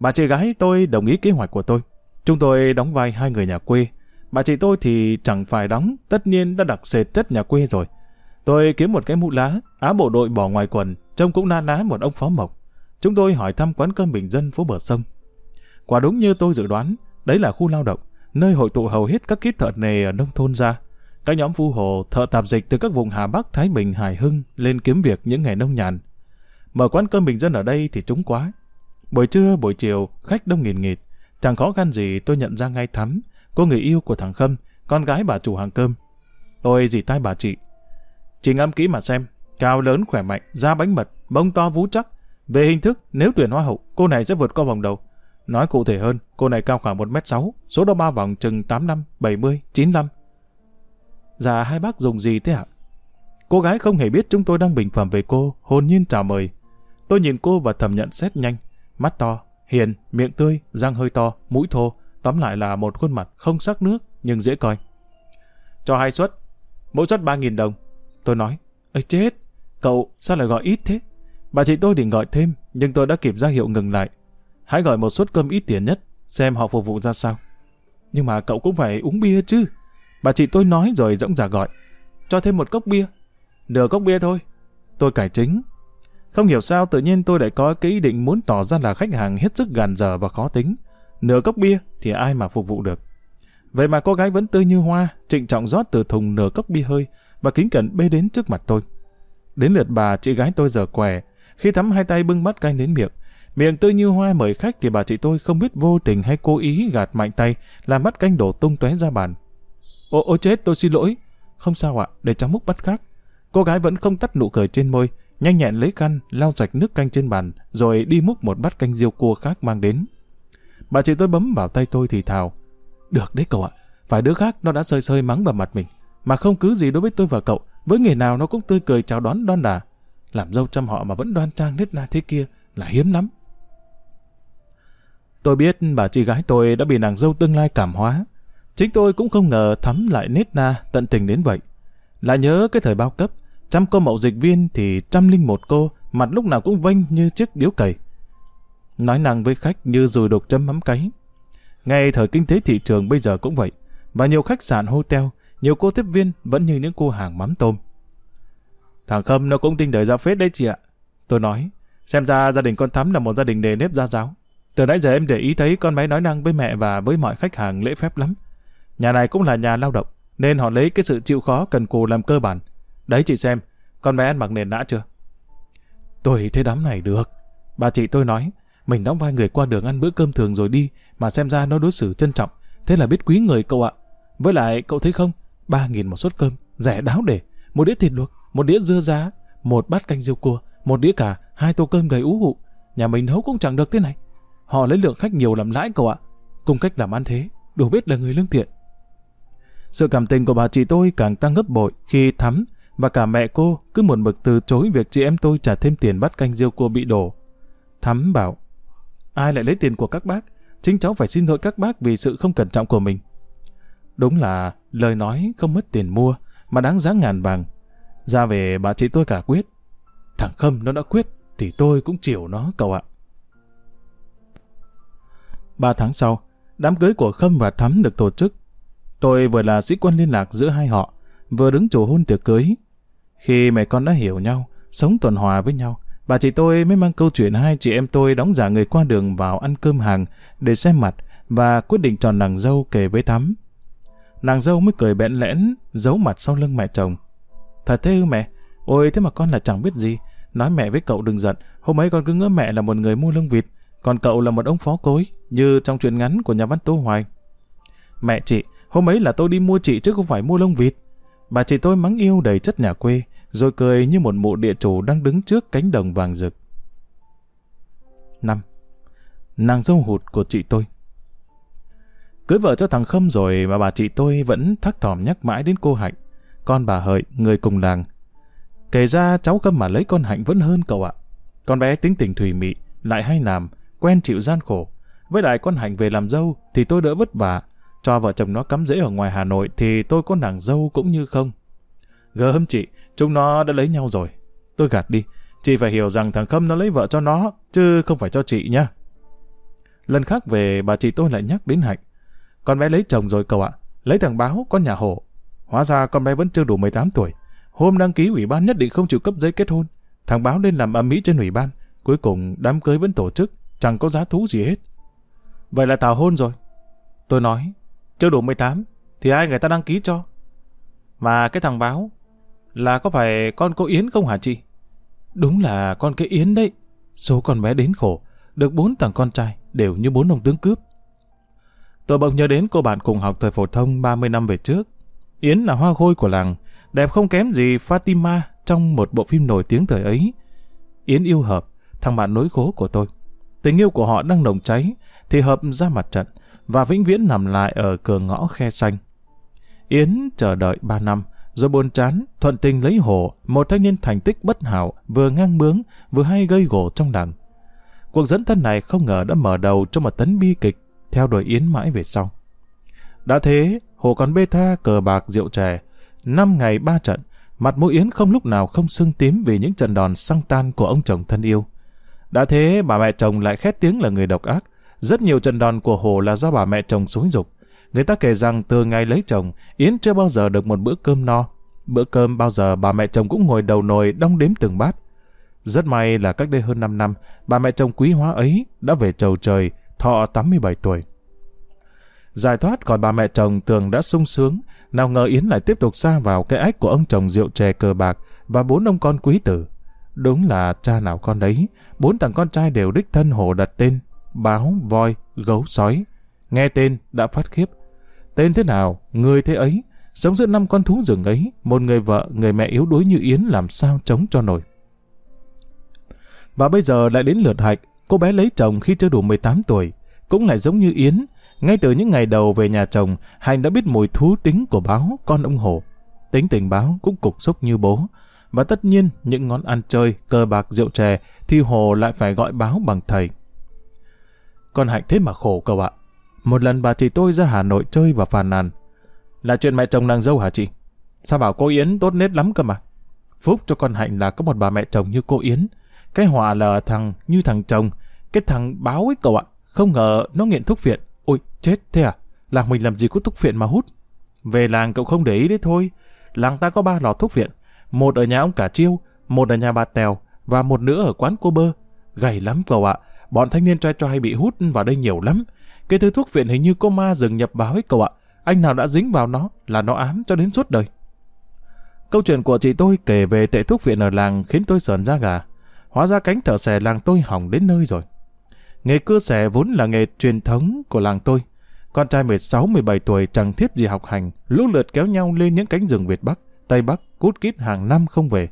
Bà chị gái tôi đồng ý kế hoạch của tôi. Chúng tôi đóng vai hai người nhà quê. Bà chị tôi thì chẳng phải đóng, tất nhiên đã đặc sệt chất nhà quê rồi. Tôi kiếm một cái mũ lá, áo bộ đội bỏ ngoài quần, trông cũng na ná một ông phó mộc. Chúng tôi hỏi thăm quán cơm bình dân phố bờ sông. Quả đúng như tôi dự đoán, đấy là khu lao động, nơi hội tụ hầu hết các kỹ thợ nghề ở nông thôn ra. Các nhóm phu hồ, thợ tạp dịch từ các vùng Hà Bắc, Thái Bình, Hải Hưng lên kiếm việc những ngày nông nhàn. Mở quán cơm bình dân ở đây thì trúng quá. Buổi trưa, buổi chiều, khách đông nghìn nghịt. Chẳng khó khăn gì tôi nhận ra ngay thắm, cô người yêu của thằng Khâm, con gái bà chủ hàng cơm. Tôi dì tai bà chị. Chị ngắm kỹ mà xem, cao lớn khỏe mạnh, da bánh mật, bông to vú chắc. Về hình thức, nếu tuyển hoa hậu, cô này sẽ vượt qua vòng đầu. Nói cụ thể hơn, cô này cao khoảng 1m6, số đo ba vòng chừng 8 năm, 70, 95. Dạ hai bác dùng gì thế ạ? Cô gái không hề biết chúng tôi đang bình phẩm về cô, hồn nhiên chào mời. Tôi nhìn cô và thẩm nhận xét nhanh. Mắt to, hiền, miệng tươi, răng hơi to, mũi thô. Tóm lại là một khuôn mặt không sắc nước, nhưng dễ coi. Cho hai suất. Mỗi suất 3.000 đồng. Tôi nói, ơi chết, cậu sao lại gọi ít thế? Bà chị tôi định gọi thêm, nhưng tôi đã kịp ra hiệu ngừng lại. Hãy gọi một suất cơm ít tiền nhất, xem họ phục vụ ra sao. Nhưng mà cậu cũng phải uống bia chứ. Bà chị tôi nói rồi dõng dạc gọi. Cho thêm một cốc bia. Nửa cốc bia thôi. Tôi cải chính. Không hiểu sao tự nhiên tôi lại có cái ý định muốn tỏ ra là khách hàng hết sức gàn dở và khó tính. Nửa cốc bia thì ai mà phục vụ được. Vậy mà cô gái vẫn tươi như hoa, trịnh trọng rót từ thùng nửa cốc bia hơi và kính cẩn bê đến trước mặt tôi. Đến lượt bà, chị gái tôi giờ què. Khi thắm hai tay bưng bát canh đến miệng, miệng tươi như hoa mời khách thì bà chị tôi không biết vô tình hay cố ý gạt mạnh tay làm bát canh đổ tung tóe ra bàn. Ô, ô chết, tôi xin lỗi. Không sao ạ, để cháu múc bát khác. Cô gái vẫn không tắt nụ cười trên môi, nhanh nhẹn lấy khăn, lau sạch nước canh trên bàn, rồi đi múc một bát canh riêu cua khác mang đến. Bà chị tôi bấm vào tay tôi thì thào. Được đấy cậu ạ, phải đứa khác nó đã sơi sơi mắng vào mặt mình. Mà không cứ gì đối với tôi và cậu, với nghề nào nó cũng tươi cười chào đón đon đà. Làm dâu trăm họ mà vẫn đoan trang nết na thế kia là hiếm lắm. Tôi biết bà chị gái tôi đã bị nàng dâu tương lai cảm hóa, Chính tôi cũng không ngờ thắm lại nết na tận tình đến vậy. Lại nhớ cái thời bao cấp, trăm cô mậu dịch viên thì trăm linh một cô, mặt lúc nào cũng vênh như chiếc điếu cày. Nói năng với khách như rùi đục chấm mắm cáy. Ngay thời kinh tế thị trường bây giờ cũng vậy, và nhiều khách sạn hotel, nhiều cô tiếp viên vẫn như những cô hàng mắm tôm. Thằng Khâm nó cũng tinh đời ra phết đấy chị ạ. Tôi nói, xem ra gia đình con Thắm là một gia đình đề nếp gia giáo. Từ nãy giờ em để ý thấy con bé nói năng với mẹ và với mọi khách hàng lễ phép lắm. Nhà này cũng là nhà lao động, nên họ lấy cái sự chịu khó cần cù làm cơ bản. Đấy chị xem, con bé ăn mặc nền đã chưa? Tôi thấy đám này được. Bà chị tôi nói, mình đóng vai người qua đường ăn bữa cơm thường rồi đi, mà xem ra nó đối xử trân trọng. Thế là biết quý người cậu ạ. Với lại, cậu thấy không? Ba nghìn một suất cơm, rẻ đáo để. Một đĩa thịt luộc, một đĩa dưa giá, một bát canh riêu cua, một đĩa cả, hai tô cơm đầy ú hụ. Nhà mình nấu cũng chẳng được thế này. Họ lấy lượng khách nhiều làm lãi cậu ạ. Cùng cách làm ăn thế, đủ biết là người lương thiện. Sự cảm tình của bà chị tôi càng tăng gấp bội khi Thắm và cả mẹ cô cứ một mực từ chối việc chị em tôi trả thêm tiền bắt canh riêu cua bị đổ. Thắm bảo, ai lại lấy tiền của các bác? Chính cháu phải xin lỗi các bác vì sự không cẩn trọng của mình. Đúng là lời nói không mất tiền mua, mà đáng giá ngàn vàng. Ra về bà chị tôi cả quyết. Thằng Khâm nó đã quyết, thì tôi cũng chiều nó cậu ạ. Ba tháng sau, đám cưới của Khâm và Thắm được tổ chức Tôi vừa là sĩ quan liên lạc giữa hai họ, vừa đứng chủ hôn tiệc cưới. Khi mẹ con đã hiểu nhau, sống tuần hòa với nhau, bà chị tôi mới mang câu chuyện hai chị em tôi đóng giả người qua đường vào ăn cơm hàng để xem mặt và quyết định chọn nàng dâu kể với Thắm. Nàng dâu mới cười bẽn lẽn, giấu mặt sau lưng mẹ chồng. Thật thế ư mẹ? Ôi thế mà con là chẳng biết gì. Nói mẹ với cậu đừng giận, hôm ấy con cứ ngỡ mẹ là một người mua lương vịt, còn cậu là một ông phó cối, như trong truyện ngắn của nhà văn Tô Hoài. Mẹ chị, Hôm ấy là tôi đi mua chị chứ không phải mua lông vịt. Bà chị tôi mắng yêu đầy chất nhà quê, rồi cười như một mụ địa chủ đang đứng trước cánh đồng vàng rực. 5. Nàng dâu hụt của chị tôi Cưới vợ cho thằng Khâm rồi mà bà chị tôi vẫn thắc thỏm nhắc mãi đến cô Hạnh. Con bà Hợi, người cùng làng. Kể ra cháu Khâm mà lấy con Hạnh vẫn hơn cậu ạ. Con bé tính tình thủy mị, lại hay làm, quen chịu gian khổ. Với lại con Hạnh về làm dâu thì tôi đỡ vất vả. Cho vợ chồng nó cắm rễ ở ngoài Hà Nội thì tôi có nàng dâu cũng như không. Gớm chị, chúng nó đã lấy nhau rồi. Tôi gạt đi, chị phải hiểu rằng thằng Khâm nó lấy vợ cho nó, chứ không phải cho chị nhá. Lần khác về bà chị tôi lại nhắc đến Hạnh. Con bé lấy chồng rồi cậu ạ, lấy thằng báo, con nhà hổ. Hóa ra con bé vẫn chưa đủ 18 tuổi. Hôm đăng ký ủy ban nhất định không chịu cấp giấy kết hôn. Thằng báo lên làm âm mỹ trên ủy ban. Cuối cùng đám cưới vẫn tổ chức, chẳng có giá thú gì hết. Vậy là tào hôn rồi. Tôi nói, chưa đủ 18, thì ai người ta đăng ký cho? Mà cái thằng báo, là có phải con cô Yến không hả chị? Đúng là con cái Yến đấy. Số con bé đến khổ, được bốn thằng con trai, đều như bốn ông tướng cướp. Tôi bỗng nhớ đến cô bạn cùng học thời phổ thông 30 năm về trước. Yến là hoa khôi của làng, đẹp không kém gì Fatima trong một bộ phim nổi tiếng thời ấy. Yến yêu Hợp, thằng bạn nối khố của tôi. Tình yêu của họ đang nồng cháy, thì Hợp ra mặt trận và vĩnh viễn nằm lại ở cửa ngõ khe xanh. Yến chờ đợi 3 năm, rồi buồn chán, thuận tình lấy hồ, một thanh niên thành tích bất hảo, vừa ngang bướng, vừa hay gây gỗ trong đàn Cuộc dẫn thân này không ngờ đã mở đầu cho một tấn bi kịch, theo đuổi Yến mãi về sau. Đã thế, hồ còn bê tha cờ bạc rượu chè, năm ngày ba trận, mặt mũi Yến không lúc nào không sưng tím vì những trận đòn xăng tan của ông chồng thân yêu. Đã thế, bà mẹ chồng lại khét tiếng là người độc ác, rất nhiều trận đòn của Hồ là do bà mẹ chồng xúi dục. Người ta kể rằng từ ngày lấy chồng, Yến chưa bao giờ được một bữa cơm no. Bữa cơm bao giờ bà mẹ chồng cũng ngồi đầu nồi đong đếm từng bát. Rất may là cách đây hơn 5 năm, bà mẹ chồng quý hóa ấy đã về trầu trời, thọ 87 tuổi. Giải thoát khỏi bà mẹ chồng tường đã sung sướng, nào ngờ Yến lại tiếp tục xa vào cái ách của ông chồng rượu chè cờ bạc và bốn ông con quý tử. Đúng là cha nào con đấy, bốn thằng con trai đều đích thân hồ đặt tên, báo, voi, gấu, sói. Nghe tên đã phát khiếp. Tên thế nào, người thế ấy, sống giữa năm con thú rừng ấy, một người vợ, người mẹ yếu đuối như Yến làm sao chống cho nổi. Và bây giờ lại đến lượt hạch, cô bé lấy chồng khi chưa đủ 18 tuổi, cũng lại giống như Yến. Ngay từ những ngày đầu về nhà chồng, Hành đã biết mùi thú tính của báo con ông Hổ. Tính tình báo cũng cục xúc như bố. Và tất nhiên, những ngón ăn chơi, cờ bạc, rượu chè, thì Hồ lại phải gọi báo bằng thầy. Con Hạnh thế mà khổ cậu ạ. Một lần bà chị tôi ra Hà Nội chơi và phàn nàn. Là chuyện mẹ chồng nàng dâu hả chị? Sao bảo cô Yến tốt nết lắm cơ mà? Phúc cho con Hạnh là có một bà mẹ chồng như cô Yến. Cái họa là thằng như thằng chồng. Cái thằng báo ấy cậu ạ. Không ngờ nó nghiện thuốc phiện. Ôi, chết thế à? Làng mình làm gì có thuốc phiện mà hút? Về làng cậu không để ý đấy thôi. Làng ta có ba lò thuốc phiện. Một ở nhà ông Cả Chiêu, một ở nhà bà Tèo, và một nữa ở quán cô Bơ. Gầy lắm cậu ạ. Bọn thanh niên trai trai bị hút vào đây nhiều lắm. Cái thứ thuốc viện hình như cô ma rừng nhập vào ấy cậu ạ. Anh nào đã dính vào nó là nó ám cho đến suốt đời. Câu chuyện của chị tôi kể về tệ thuốc viện ở làng khiến tôi sờn da gà. Hóa ra cánh thợ xẻ làng tôi hỏng đến nơi rồi. Nghề cưa xẻ vốn là nghề truyền thống của làng tôi. Con trai 16-17 tuổi chẳng thiết gì học hành, lũ lượt kéo nhau lên những cánh rừng Việt Bắc, Tây Bắc, cút kít hàng năm không về.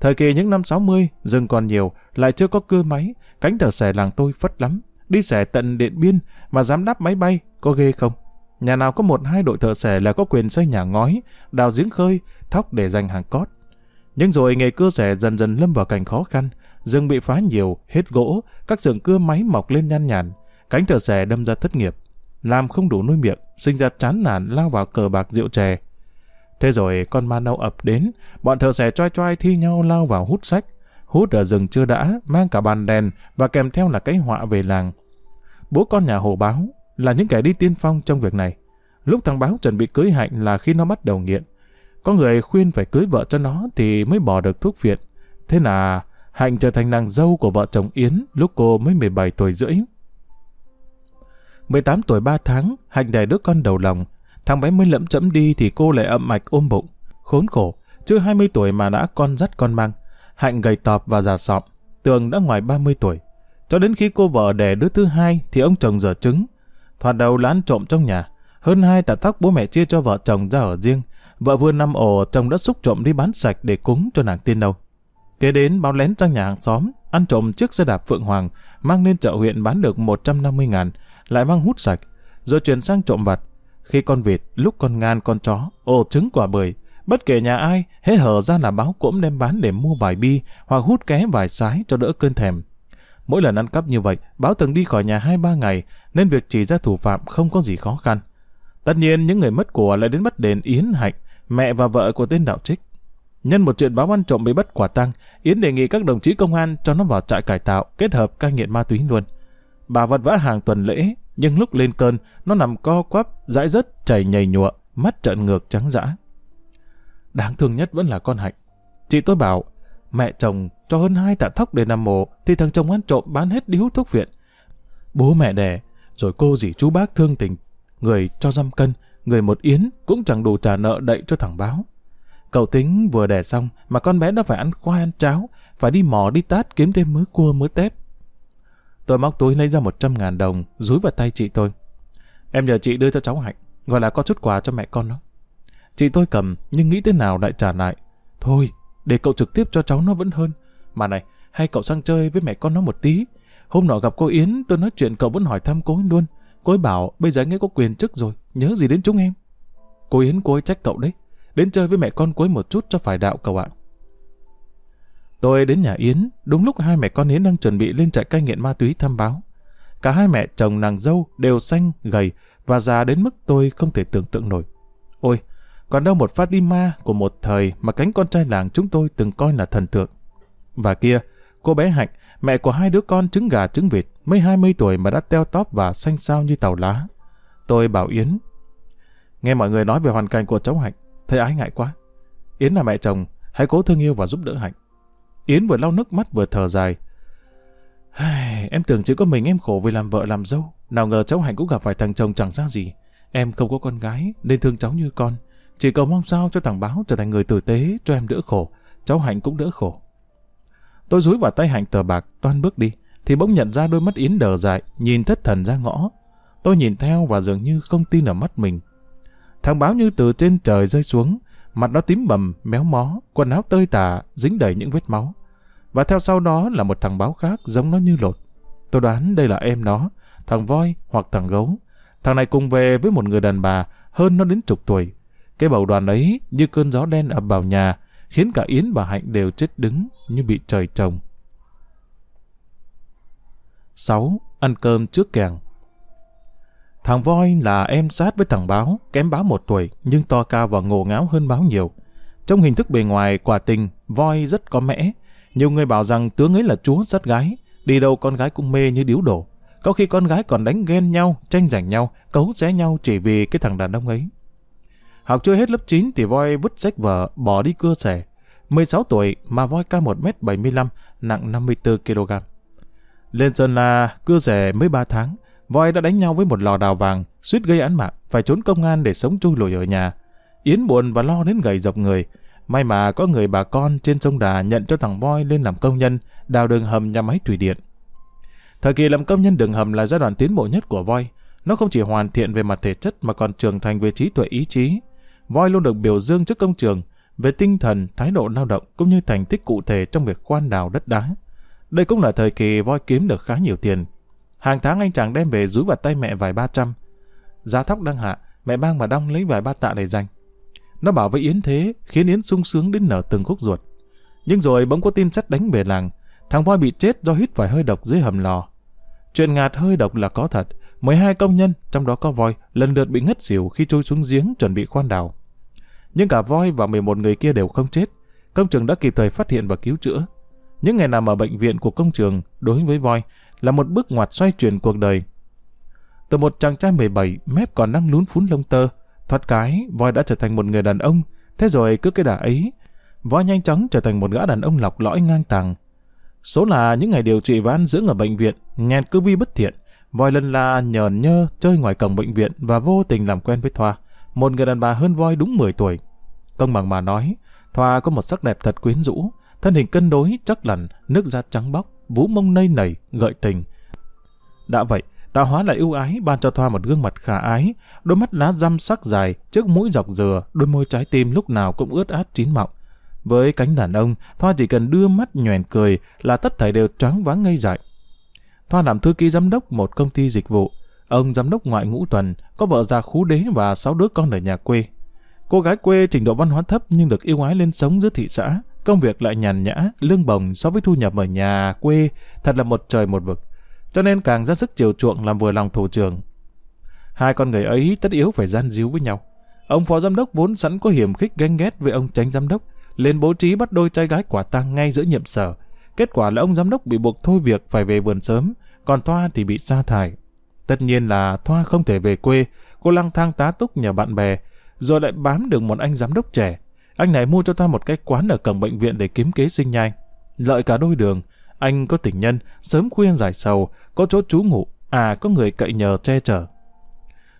Thời kỳ những năm 60, rừng còn nhiều, lại chưa có cưa máy, cánh thợ xẻ làng tôi phất lắm. Đi xẻ tận Điện Biên mà dám đáp máy bay, có ghê không? Nhà nào có một hai đội thợ xẻ là có quyền xây nhà ngói, đào giếng khơi, thóc để dành hàng cót. Nhưng rồi nghề cưa xẻ dần dần lâm vào cảnh khó khăn, rừng bị phá nhiều, hết gỗ, các xưởng cưa máy mọc lên nhan nhản, cánh thợ xẻ đâm ra thất nghiệp, làm không đủ nuôi miệng, sinh ra chán nản lao vào cờ bạc rượu chè. Thế rồi con ma nâu ập đến, bọn thợ xẻ choi choi thi nhau lao vào hút sách, hút ở rừng chưa đã, mang cả bàn đèn và kèm theo là cái họa về làng. Bố con nhà hồ báo là những kẻ đi tiên phong trong việc này. Lúc thằng báo chuẩn bị cưới hạnh là khi nó bắt đầu nghiện. Có người khuyên phải cưới vợ cho nó thì mới bỏ được thuốc viện. Thế là Hạnh trở thành nàng dâu của vợ chồng Yến lúc cô mới 17 tuổi rưỡi. 18 tuổi 3 tháng, Hạnh đẻ đứa con đầu lòng. Thằng bé mới lẫm chẫm đi thì cô lại ậm mạch ôm bụng. Khốn khổ, chưa 20 tuổi mà đã con dắt con mang. Hạnh gầy tọp và già sọm. Tường đã ngoài 30 tuổi. Cho đến khi cô vợ đẻ đứa thứ hai thì ông chồng dở trứng. Thoạt đầu lán trộm trong nhà. Hơn hai tạ tóc bố mẹ chia cho vợ chồng ra ở riêng. Vợ vừa năm ổ, chồng đã xúc trộm đi bán sạch để cúng cho nàng tiên đâu. Kế đến báo lén sang nhà hàng xóm, ăn trộm chiếc xe đạp Phượng Hoàng, mang lên chợ huyện bán được 150 ngàn, lại mang hút sạch. rồi chuyển sang trộm vặt. Khi con vịt, lúc con ngan, con chó, ồ trứng quả bưởi, bất kể nhà ai, hễ hở ra là báo cũng đem bán để mua vài bi hoặc hút ké vài sái cho đỡ cơn thèm. Mỗi lần ăn cắp như vậy, báo từng đi khỏi nhà hai ba ngày, nên việc chỉ ra thủ phạm không có gì khó khăn. Tất nhiên, những người mất của lại đến bắt đền Yến Hạnh, mẹ và vợ của tên đạo trích. Nhân một chuyện báo ăn trộm bị bắt quả tăng, Yến đề nghị các đồng chí công an cho nó vào trại cải tạo, kết hợp cai nghiện ma túy luôn. Bà vật vã hàng tuần lễ, nhưng lúc lên cơn, nó nằm co quắp, dãi dứt, chảy nhầy nhụa, mắt trợn ngược trắng dã. Đáng thương nhất vẫn là con Hạnh. Chị tôi bảo, mẹ chồng cho hơn hai tạ thóc để nằm mộ thì thằng chồng ăn trộm bán hết điếu thuốc viện. Bố mẹ đẻ, rồi cô dì chú bác thương tình, người cho dăm cân, người một yến cũng chẳng đủ trả nợ đậy cho thằng báo. Cậu tính vừa đẻ xong mà con bé đã phải ăn khoai ăn cháo, phải đi mò đi tát kiếm thêm mớ cua mớ tép. Tôi móc túi lấy ra 100 ngàn đồng, rúi vào tay chị tôi. Em nhờ chị đưa cho cháu Hạnh, gọi là có chút quà cho mẹ con nó. Chị tôi cầm, nhưng nghĩ thế nào lại trả lại. Thôi, để cậu trực tiếp cho cháu nó vẫn hơn. Mà này, hay cậu sang chơi với mẹ con nó một tí. Hôm nọ gặp cô Yến, tôi nói chuyện cậu vẫn hỏi thăm cô ấy luôn. Cô ấy bảo, bây giờ anh ấy có quyền chức rồi, nhớ gì đến chúng em. Cô Yến cô ấy trách cậu đấy. Đến chơi với mẹ con cô ấy một chút cho phải đạo cậu ạ. Tôi đến nhà Yến, đúng lúc hai mẹ con Yến đang chuẩn bị lên trại cai nghiện ma túy thăm báo. Cả hai mẹ chồng nàng dâu đều xanh, gầy và già đến mức tôi không thể tưởng tượng nổi. Ôi, còn đâu một Fatima của một thời mà cánh con trai làng chúng tôi từng coi là thần tượng. Và kia, cô bé Hạnh, mẹ của hai đứa con trứng gà trứng vịt, mấy hai mươi tuổi mà đã teo tóp và xanh xao như tàu lá. Tôi bảo Yến, nghe mọi người nói về hoàn cảnh của cháu Hạnh, thấy ái ngại quá. Yến là mẹ chồng, hãy cố thương yêu và giúp đỡ Hạnh. Yến vừa lau nước mắt vừa thở dài. Em tưởng chỉ có mình em khổ vì làm vợ làm dâu. Nào ngờ cháu Hạnh cũng gặp phải thằng chồng chẳng ra gì. Em không có con gái, nên thương cháu như con. Chỉ cầu mong sao cho thằng Báo trở thành người tử tế, cho em đỡ khổ. Cháu Hạnh cũng đỡ khổ. Tôi rúi vào tay Hạnh tờ bạc, toan bước đi, thì bỗng nhận ra đôi mắt Yến đờ dại, nhìn thất thần ra ngõ. Tôi nhìn theo và dường như không tin ở mắt mình. Thằng Báo như từ trên trời rơi xuống, mặt nó tím bầm, méo mó, quần áo tơi tả, dính đầy những vết máu. Và theo sau đó là một thằng báo khác giống nó như lột. Tôi đoán đây là em nó, thằng voi hoặc thằng gấu. Thằng này cùng về với một người đàn bà hơn nó đến chục tuổi. Cái bầu đoàn ấy như cơn gió đen ập vào nhà, khiến cả Yến và Hạnh đều chết đứng như bị trời trồng. 6. Ăn cơm trước kèng Thằng voi là em sát với thằng báo, kém báo một tuổi, nhưng to cao và ngộ ngáo hơn báo nhiều. Trong hình thức bề ngoài, quả tình, voi rất có mẽ. Nhiều người bảo rằng tướng ấy là chúa sát gái, đi đâu con gái cũng mê như điếu đổ. Có khi con gái còn đánh ghen nhau, tranh giành nhau, cấu xé nhau chỉ vì cái thằng đàn ông ấy. Học chưa hết lớp 9 thì voi vứt sách vở, bỏ đi cưa sẻ. 16 tuổi mà voi cao 1m75, nặng 54kg. Lên Sơn La, cưa rẻ mới 3 tháng, voi đã đánh nhau với một lò đào vàng, suýt gây án mạng, phải trốn công an để sống chui lùi ở nhà. Yến buồn và lo đến gầy dọc người. May mà có người bà con trên sông Đà nhận cho thằng voi lên làm công nhân, đào đường hầm nhà máy thủy điện. Thời kỳ làm công nhân đường hầm là giai đoạn tiến bộ nhất của voi. Nó không chỉ hoàn thiện về mặt thể chất mà còn trưởng thành về trí tuệ ý chí. Voi luôn được biểu dương trước công trường, về tinh thần, thái độ lao động cũng như thành tích cụ thể trong việc khoan đào đất đá. Đây cũng là thời kỳ voi kiếm được khá nhiều tiền. Hàng tháng anh chàng đem về rúi vào tay mẹ vài ba trăm. Giá thóc đang hạ, mẹ mang và đong lấy vài ba tạ để dành. Nó bảo với Yến thế, khiến Yến sung sướng đến nở từng khúc ruột. Nhưng rồi bỗng có tin sắt đánh về làng, thằng voi bị chết do hít phải hơi độc dưới hầm lò. Chuyện ngạt hơi độc là có thật, 12 công nhân, trong đó có voi, lần lượt bị ngất xỉu khi trôi xuống giếng chuẩn bị khoan đào. Nhưng cả voi và 11 người kia đều không chết. Công trường đã kịp thời phát hiện và cứu chữa. Những ngày nằm ở bệnh viện của công trường đối với voi là một bước ngoặt xoay chuyển cuộc đời. Từ một chàng trai 17, mép còn đang lún phún lông tơ, thoát cái, voi đã trở thành một người đàn ông. Thế rồi cứ cái đà ấy, voi nhanh chóng trở thành một gã đàn ông lọc lõi ngang tàng. Số là những ngày điều trị và ăn dưỡng ở bệnh viện, nhàn cứ vi bất thiện, voi lần la nhờn nhơ chơi ngoài cổng bệnh viện và vô tình làm quen với Thoa, một người đàn bà hơn voi đúng 10 tuổi. Công bằng mà nói, Thoa có một sắc đẹp thật quyến rũ, thân hình cân đối, chắc lằn, nước da trắng bóc, vú mông nây nảy, gợi tình. Đã vậy, tạo hóa lại ưu ái ban cho Thoa một gương mặt khả ái, đôi mắt lá răm sắc dài, trước mũi dọc dừa, đôi môi trái tim lúc nào cũng ướt át chín mọng. Với cánh đàn ông, Thoa chỉ cần đưa mắt nhoèn cười là tất thảy đều choáng váng ngây dại. Thoa làm thư ký giám đốc một công ty dịch vụ. Ông giám đốc ngoại ngũ tuần, có vợ già khú đế và sáu đứa con ở nhà quê. Cô gái quê trình độ văn hóa thấp nhưng được yêu ái lên sống giữa thị xã. Công việc lại nhàn nhã, lương bồng so với thu nhập ở nhà quê, thật là một trời một vực. Cho nên càng ra sức chiều chuộng làm vừa lòng thủ trưởng. Hai con người ấy tất yếu phải gian díu với nhau. Ông phó giám đốc vốn sẵn có hiểm khích ganh ghét với ông tránh giám đốc, lên bố trí bắt đôi trai gái quả tang ngay giữa nhiệm sở. Kết quả là ông giám đốc bị buộc thôi việc phải về vườn sớm, còn Thoa thì bị sa thải. Tất nhiên là Thoa không thể về quê, cô lang thang tá túc nhà bạn bè, rồi lại bám được một anh giám đốc trẻ. Anh này mua cho ta một cái quán ở cổng bệnh viện để kiếm kế sinh nhai. Lợi cả đôi đường, anh có tình nhân, sớm khuya giải sầu, có chỗ trú ngụ, à có người cậy nhờ che chở.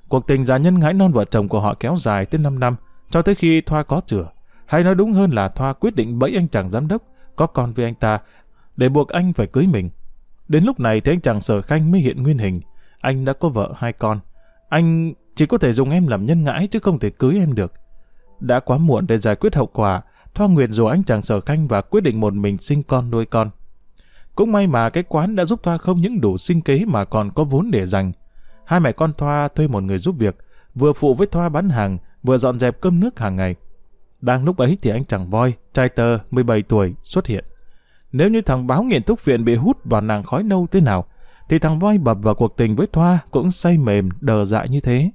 Cuộc tình giả nhân ngãi non vợ chồng của họ kéo dài tới 5 năm, cho tới khi Thoa có chữa. Hay nói đúng hơn là Thoa quyết định bẫy anh chàng giám đốc, có con với anh ta, để buộc anh phải cưới mình. Đến lúc này thì anh chàng sở khanh mới hiện nguyên hình. Anh đã có vợ hai con. Anh chỉ có thể dùng em làm nhân ngãi chứ không thể cưới em được. Đã quá muộn để giải quyết hậu quả, Thoa nguyện dù anh chàng sở canh và quyết định một mình sinh con nuôi con. Cũng may mà cái quán đã giúp Thoa không những đủ sinh kế mà còn có vốn để dành. Hai mẹ con Thoa thuê một người giúp việc, vừa phụ với Thoa bán hàng, vừa dọn dẹp cơm nước hàng ngày. Đang lúc ấy thì anh chàng voi, trai tơ, 17 tuổi, xuất hiện. Nếu như thằng báo nghiện thuốc viện bị hút vào nàng khói nâu thế nào, thì thằng voi bập vào cuộc tình với Thoa cũng say mềm, đờ dại như thế.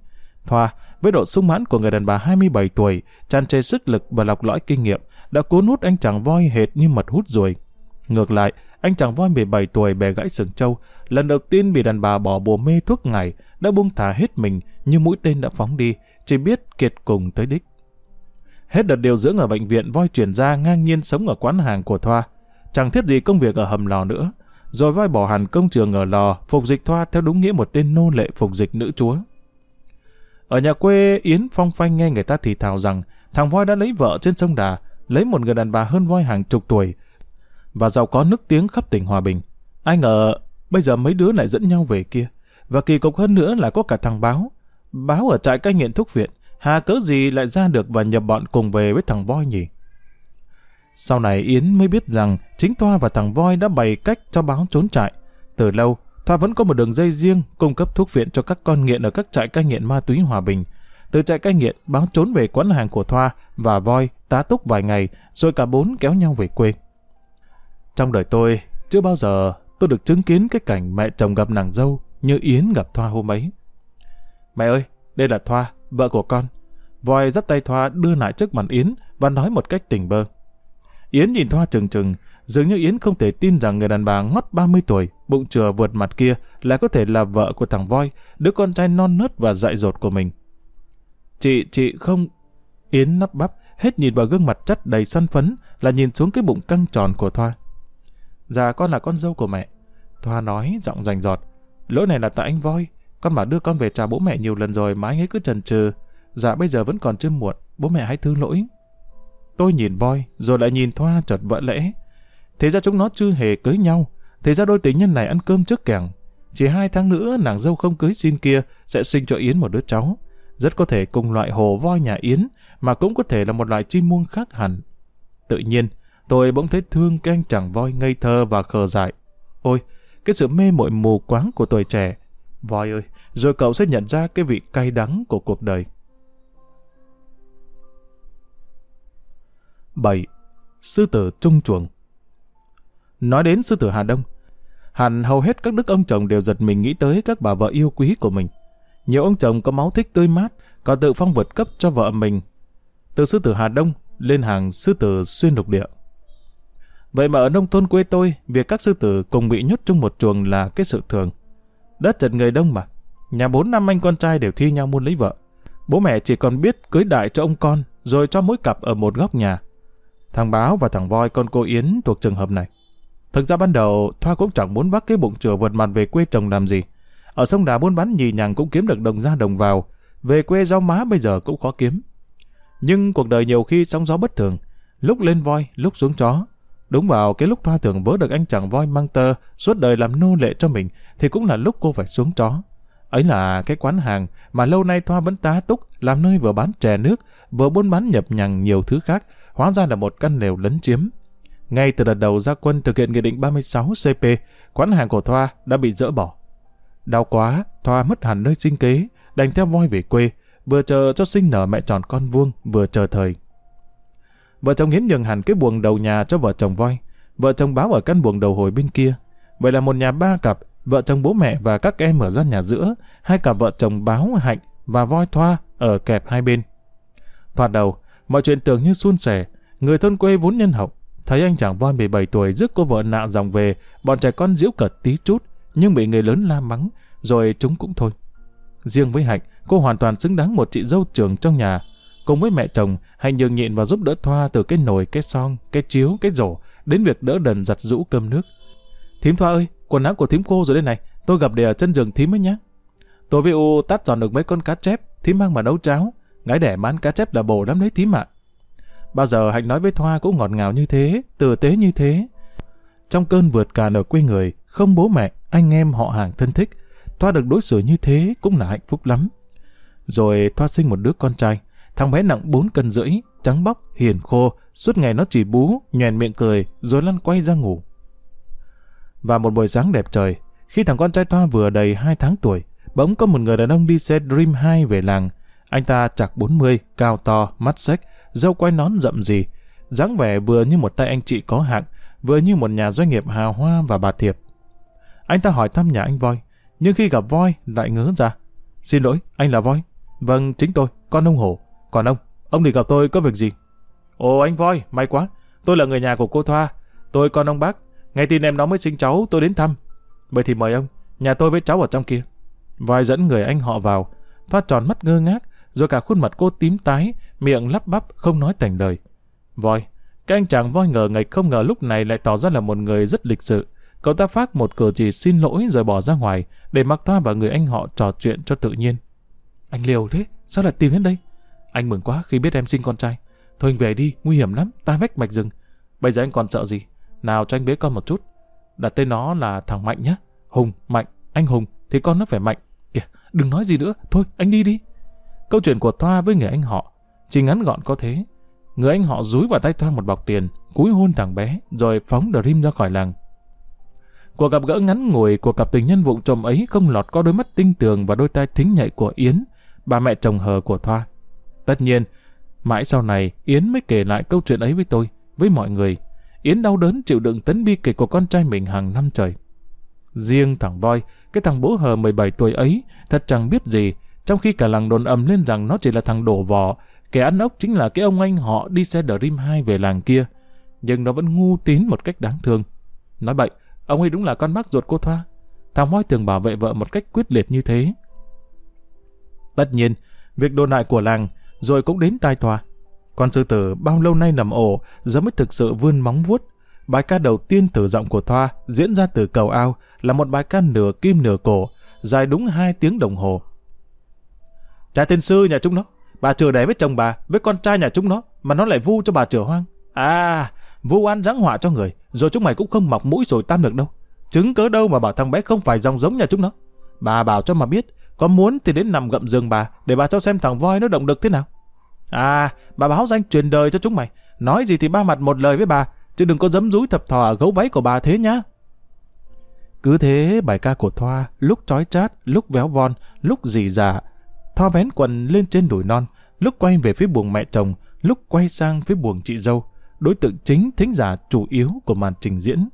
Thoa, với độ sung mãn của người đàn bà 27 tuổi, tràn trề sức lực và lọc lõi kinh nghiệm, đã cuốn hút anh chàng voi hệt như mật hút ruồi. Ngược lại, anh chàng voi 17 tuổi bè gãy sừng trâu, lần đầu tiên bị đàn bà bỏ bùa mê thuốc ngày, đã buông thả hết mình như mũi tên đã phóng đi, chỉ biết kiệt cùng tới đích. Hết đợt điều dưỡng ở bệnh viện, voi chuyển ra ngang nhiên sống ở quán hàng của Thoa. Chẳng thiết gì công việc ở hầm lò nữa. Rồi voi bỏ hẳn công trường ở lò, phục dịch Thoa theo đúng nghĩa một tên nô lệ phục dịch nữ chúa. Ở nhà quê, Yến phong phanh nghe người ta thì thào rằng thằng voi đã lấy vợ trên sông Đà, lấy một người đàn bà hơn voi hàng chục tuổi và giàu có nức tiếng khắp tỉnh Hòa Bình. Ai ngờ bây giờ mấy đứa lại dẫn nhau về kia. Và kỳ cục hơn nữa là có cả thằng báo. Báo ở trại cai nghiện thuốc viện, hà cớ gì lại ra được và nhập bọn cùng về với thằng voi nhỉ? Sau này Yến mới biết rằng chính Toa và thằng voi đã bày cách cho báo trốn trại. Từ lâu, Thoa vẫn có một đường dây riêng cung cấp thuốc viện cho các con nghiện ở các trại cai nghiện ma túy Hòa Bình. Từ trại cai nghiện, báo trốn về quán hàng của Thoa và voi tá túc vài ngày, rồi cả bốn kéo nhau về quê. Trong đời tôi, chưa bao giờ tôi được chứng kiến cái cảnh mẹ chồng gặp nàng dâu như Yến gặp Thoa hôm ấy. Mẹ ơi, đây là Thoa, vợ của con. Voi dắt tay Thoa đưa lại trước mặt Yến và nói một cách tình bơ. Yến nhìn Thoa trừng trừng, dường như Yến không thể tin rằng người đàn bà ngót 30 tuổi, bụng chừa vượt mặt kia lại có thể là vợ của thằng Voi, đứa con trai non nớt và dại dột của mình. Chị, chị không... Yến nắp bắp, hết nhìn vào gương mặt chất đầy săn phấn là nhìn xuống cái bụng căng tròn của Thoa. Dạ con là con dâu của mẹ. Thoa nói giọng rành giọt. Lỗi này là tại anh Voi. Con bảo đưa con về chào bố mẹ nhiều lần rồi mà anh ấy cứ chần chừ. Dạ bây giờ vẫn còn chưa muộn. Bố mẹ hãy thứ lỗi. Tôi nhìn Voi rồi lại nhìn Thoa chợt vỡ lẽ. Thế ra chúng nó chưa hề cưới nhau. Thế ra đôi tình nhân này ăn cơm trước kẻng. Chỉ hai tháng nữa nàng dâu không cưới xin kia sẽ sinh cho Yến một đứa cháu. Rất có thể cùng loại hồ voi nhà Yến mà cũng có thể là một loại chim muông khác hẳn. Tự nhiên, tôi bỗng thấy thương cái anh chàng voi ngây thơ và khờ dại. Ôi, cái sự mê mội mù quáng của tuổi trẻ. Voi ơi, rồi cậu sẽ nhận ra cái vị cay đắng của cuộc đời. 7. Sư tử trung chuồng Nói đến sư tử Hà Đông, hẳn hầu hết các đức ông chồng đều giật mình nghĩ tới các bà vợ yêu quý của mình. Nhiều ông chồng có máu thích tươi mát, còn tự phong vượt cấp cho vợ mình. Từ sư tử Hà Đông lên hàng sư tử xuyên lục địa. Vậy mà ở nông thôn quê tôi, việc các sư tử cùng bị nhốt chung một chuồng là cái sự thường. Đất chật người đông mà. Nhà bốn năm anh con trai đều thi nhau muốn lấy vợ. Bố mẹ chỉ còn biết cưới đại cho ông con, rồi cho mỗi cặp ở một góc nhà. Thằng Báo và thằng Voi con cô Yến thuộc trường hợp này. Thực ra ban đầu, Thoa cũng chẳng muốn vác cái bụng chửa vượt mặt về quê chồng làm gì. Ở sông Đà buôn bán nhì nhằng cũng kiếm được đồng ra đồng vào. Về quê rau má bây giờ cũng khó kiếm. Nhưng cuộc đời nhiều khi sóng gió bất thường. Lúc lên voi, lúc xuống chó. Đúng vào cái lúc Thoa tưởng vớ được anh chàng voi mang tơ suốt đời làm nô lệ cho mình thì cũng là lúc cô phải xuống chó. Ấy là cái quán hàng mà lâu nay Thoa vẫn tá túc làm nơi vừa bán chè nước vừa buôn bán nhập nhằng nhiều thứ khác hóa ra là một căn lều lấn chiếm. Ngay từ đợt đầu ra quân thực hiện Nghị định 36 CP, quán hàng của Thoa đã bị dỡ bỏ. Đau quá, Thoa mất hẳn nơi sinh kế, đành theo voi về quê, vừa chờ cho sinh nở mẹ tròn con vuông, vừa chờ thời. Vợ chồng Hiến nhường hẳn cái buồng đầu nhà cho vợ chồng voi. Vợ chồng báo ở căn buồng đầu hồi bên kia. Vậy là một nhà ba cặp, vợ chồng bố mẹ và các em ở gian nhà giữa, hai cặp vợ chồng báo hạnh và voi thoa ở kẹp hai bên. Thoạt đầu, mọi chuyện tưởng như suôn sẻ, người thôn quê vốn nhân hậu. Thấy anh chàng voi 17 tuổi rước cô vợ nạ dòng về, bọn trẻ con giễu cợt tí chút, nhưng bị người lớn la mắng, rồi chúng cũng thôi. Riêng với Hạnh, cô hoàn toàn xứng đáng một chị dâu trưởng trong nhà. Cùng với mẹ chồng, Hạnh nhường nhịn và giúp đỡ Thoa từ cái nồi, cái son, cái chiếu, cái rổ, đến việc đỡ đần giặt rũ cơm nước. Thím Thoa ơi, quần áo của thím cô rồi đây này, tôi gặp để ở chân giường thím ấy nhé. Tôi với U tắt giòn được mấy con cá chép, thím mang mà nấu cháo. Ngái đẻ bán cá chép là bổ lắm đấy thím ạ. Bao giờ Hạnh nói với Thoa cũng ngọt ngào như thế, tử tế như thế. Trong cơn vượt cạn ở quê người, không bố mẹ, anh em họ hàng thân thích, Thoa được đối xử như thế cũng là hạnh phúc lắm. Rồi Thoa sinh một đứa con trai, thằng bé nặng 4 cân rưỡi, trắng bóc, hiền khô, suốt ngày nó chỉ bú, nhoèn miệng cười, rồi lăn quay ra ngủ. Và một buổi sáng đẹp trời, khi thằng con trai Thoa vừa đầy 2 tháng tuổi, bỗng có một người đàn ông đi xe Dream 2 về làng. Anh ta chạc 40, cao to, mắt xếch, dâu quay nón rậm gì, dáng vẻ vừa như một tay anh chị có hạng, vừa như một nhà doanh nghiệp hào hoa và bà thiệp. Anh ta hỏi thăm nhà anh voi, nhưng khi gặp voi lại ngớ ra. Xin lỗi, anh là voi. Vâng, chính tôi, con ông Hổ. Còn ông, ông đi gặp tôi có việc gì? Ồ anh voi, may quá. Tôi là người nhà của cô Thoa. Tôi con ông bác. Ngày tin em nó mới sinh cháu, tôi đến thăm. Vậy thì mời ông, nhà tôi với cháu ở trong kia. Voi dẫn người anh họ vào. Thoa tròn mắt ngơ ngác, rồi cả khuôn mặt cô tím tái, miệng lắp bắp không nói thành lời. Voi, cái anh chàng voi ngờ ngạch không ngờ lúc này lại tỏ ra là một người rất lịch sự. Cậu ta phát một cử chỉ xin lỗi rồi bỏ ra ngoài, để mặc Thoa và người anh họ trò chuyện cho tự nhiên. Anh liều thế, sao lại tìm đến đây? Anh mừng quá khi biết em sinh con trai. Thôi anh về đi, nguy hiểm lắm, ta vách mạch rừng. Bây giờ anh còn sợ gì? Nào cho anh bế con một chút. Đặt tên nó là thằng Mạnh nhé. Hùng, Mạnh, anh Hùng, thì con nó phải Mạnh. Kìa, đừng nói gì nữa, thôi anh đi đi. Câu chuyện của Thoa với người anh họ, chỉ ngắn gọn có thế. Người anh họ rúi vào tay Thoa một bọc tiền, cúi hôn thằng bé, rồi phóng Dream ra khỏi làng. Cuộc gặp gỡ ngắn ngủi của cặp tình nhân vụng trộm ấy không lọt có đôi mắt tinh tường và đôi tai thính nhạy của Yến, bà mẹ chồng hờ của Thoa. Tất nhiên, mãi sau này Yến mới kể lại câu chuyện ấy với tôi, với mọi người. Yến đau đớn chịu đựng tấn bi kịch của con trai mình hàng năm trời. Riêng thằng Voi, cái thằng bố hờ 17 tuổi ấy, thật chẳng biết gì, trong khi cả làng đồn ầm lên rằng nó chỉ là thằng đổ vỏ, kẻ ăn ốc chính là cái ông anh họ đi xe Dream 2 về làng kia. Nhưng nó vẫn ngu tín một cách đáng thương. Nói bậy, Ông ấy đúng là con bác ruột cô Thoa. Thằng Moi thường bảo vệ vợ một cách quyết liệt như thế. Tất nhiên, việc đồn đại của làng rồi cũng đến tai Thoa. Con sư tử bao lâu nay nằm ổ giờ mới thực sự vươn móng vuốt. Bài ca đầu tiên từ giọng của Thoa diễn ra từ cầu ao là một bài ca nửa kim nửa cổ, dài đúng hai tiếng đồng hồ. Trả tên sư nhà chúng nó, bà chừa đẻ với chồng bà, với con trai nhà chúng nó, mà nó lại vu cho bà chừa hoang. À, vu oan giáng họa cho người, rồi chúng mày cũng không mọc mũi rồi tam được đâu. Chứng cớ đâu mà bảo thằng bé không phải dòng giống nhà chúng nó. Bà bảo cho mà biết, có muốn thì đến nằm gậm giường bà, để bà cho xem thằng voi nó động lực thế nào. À, bà báo danh truyền đời cho chúng mày. Nói gì thì ba mặt một lời với bà, chứ đừng có dấm dúi thập thò gấu váy của bà thế nhá. Cứ thế bài ca của Thoa lúc trói chát, lúc véo von, lúc dì già Thoa vén quần lên trên đùi non, lúc quay về phía buồng mẹ chồng, lúc quay sang phía buồng chị dâu đối tượng chính thính giả chủ yếu của màn trình diễn.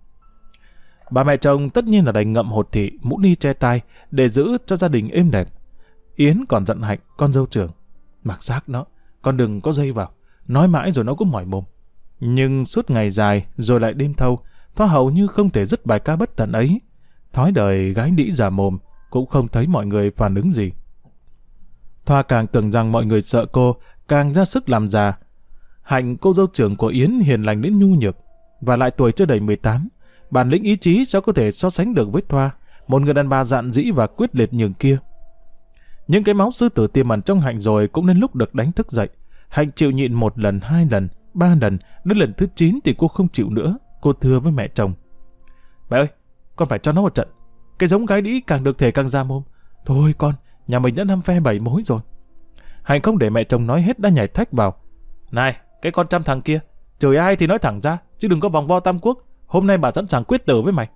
Bà mẹ chồng tất nhiên là đành ngậm hột thị, mũ ni che tai để giữ cho gia đình êm đẹp. Yến còn giận hạnh con dâu trưởng. Mặc xác nó, con đừng có dây vào. Nói mãi rồi nó cũng mỏi mồm. Nhưng suốt ngày dài rồi lại đêm thâu, Thoa hầu như không thể dứt bài ca bất tận ấy. Thói đời gái đĩ giả mồm, cũng không thấy mọi người phản ứng gì. Thoa càng tưởng rằng mọi người sợ cô, càng ra sức làm già, Hạnh cô dâu trưởng của Yến hiền lành đến nhu nhược, và lại tuổi chưa đầy 18. Bản lĩnh ý chí sao có thể so sánh được với Thoa, một người đàn bà dạn dĩ và quyết liệt nhường kia. Những cái máu sư tử tiềm ẩn trong Hạnh rồi cũng nên lúc được đánh thức dậy. Hạnh chịu nhịn một lần, hai lần, ba lần, đến lần thứ chín thì cô không chịu nữa. Cô thưa với mẹ chồng. Mẹ ơi, con phải cho nó một trận. Cái giống gái đĩ càng được thể càng ra mồm. Thôi con, nhà mình đã năm phe bảy mối rồi. Hạnh không để mẹ chồng nói hết đã nhảy thách vào. Này, cái con trăm thằng kia, chửi ai thì nói thẳng ra, chứ đừng có vòng vo tam quốc. Hôm nay bà sẵn sàng quyết tử với mày.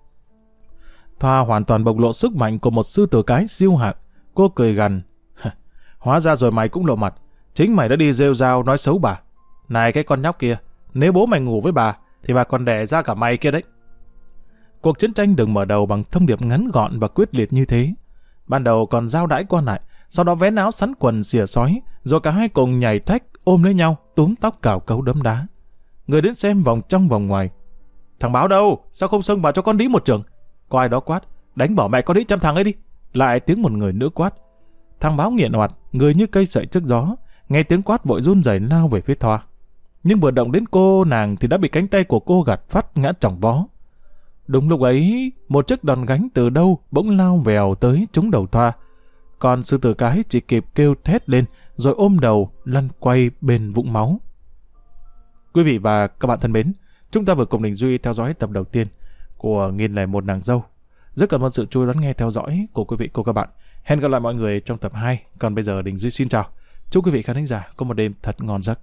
Thoa hoàn toàn bộc lộ sức mạnh của một sư tử cái siêu hạng. Cô cười gằn. Hóa ra rồi mày cũng lộ mặt. Chính mày đã đi rêu rao nói xấu bà. Này cái con nhóc kia, nếu bố mày ngủ với bà, thì bà còn đẻ ra cả mày kia đấy. Cuộc chiến tranh đừng mở đầu bằng thông điệp ngắn gọn và quyết liệt như thế. Ban đầu còn giao đãi qua lại, sau đó vén áo sắn quần xìa sói, rồi cả hai cùng nhảy thách, ôm lấy nhau, túm tóc cào cấu đấm đá. Người đến xem vòng trong vòng ngoài. Thằng báo đâu? Sao không xông vào cho con đĩ một trường? Có ai đó quát, đánh bỏ mẹ con đĩ trăm thằng ấy đi. Lại tiếng một người nữa quát. Thằng báo nghiện hoạt, người như cây sợi trước gió, nghe tiếng quát vội run rẩy lao về phía Thoa. Nhưng vừa động đến cô nàng thì đã bị cánh tay của cô gạt phát ngã trọng vó. Đúng lúc ấy, một chiếc đòn gánh từ đâu bỗng lao vèo tới trúng đầu Thoa. Còn sư tử cái chỉ kịp kêu thét lên rồi ôm đầu lăn quay bên vũng máu. Quý vị và các bạn thân mến, chúng ta vừa cùng Đình Duy theo dõi tập đầu tiên của Nghìn lẻ một nàng dâu. Rất cảm ơn sự chú ý đón nghe theo dõi của quý vị cô các bạn. Hẹn gặp lại mọi người trong tập 2. Còn bây giờ Đình Duy xin chào. Chúc quý vị khán giả có một đêm thật ngon giấc.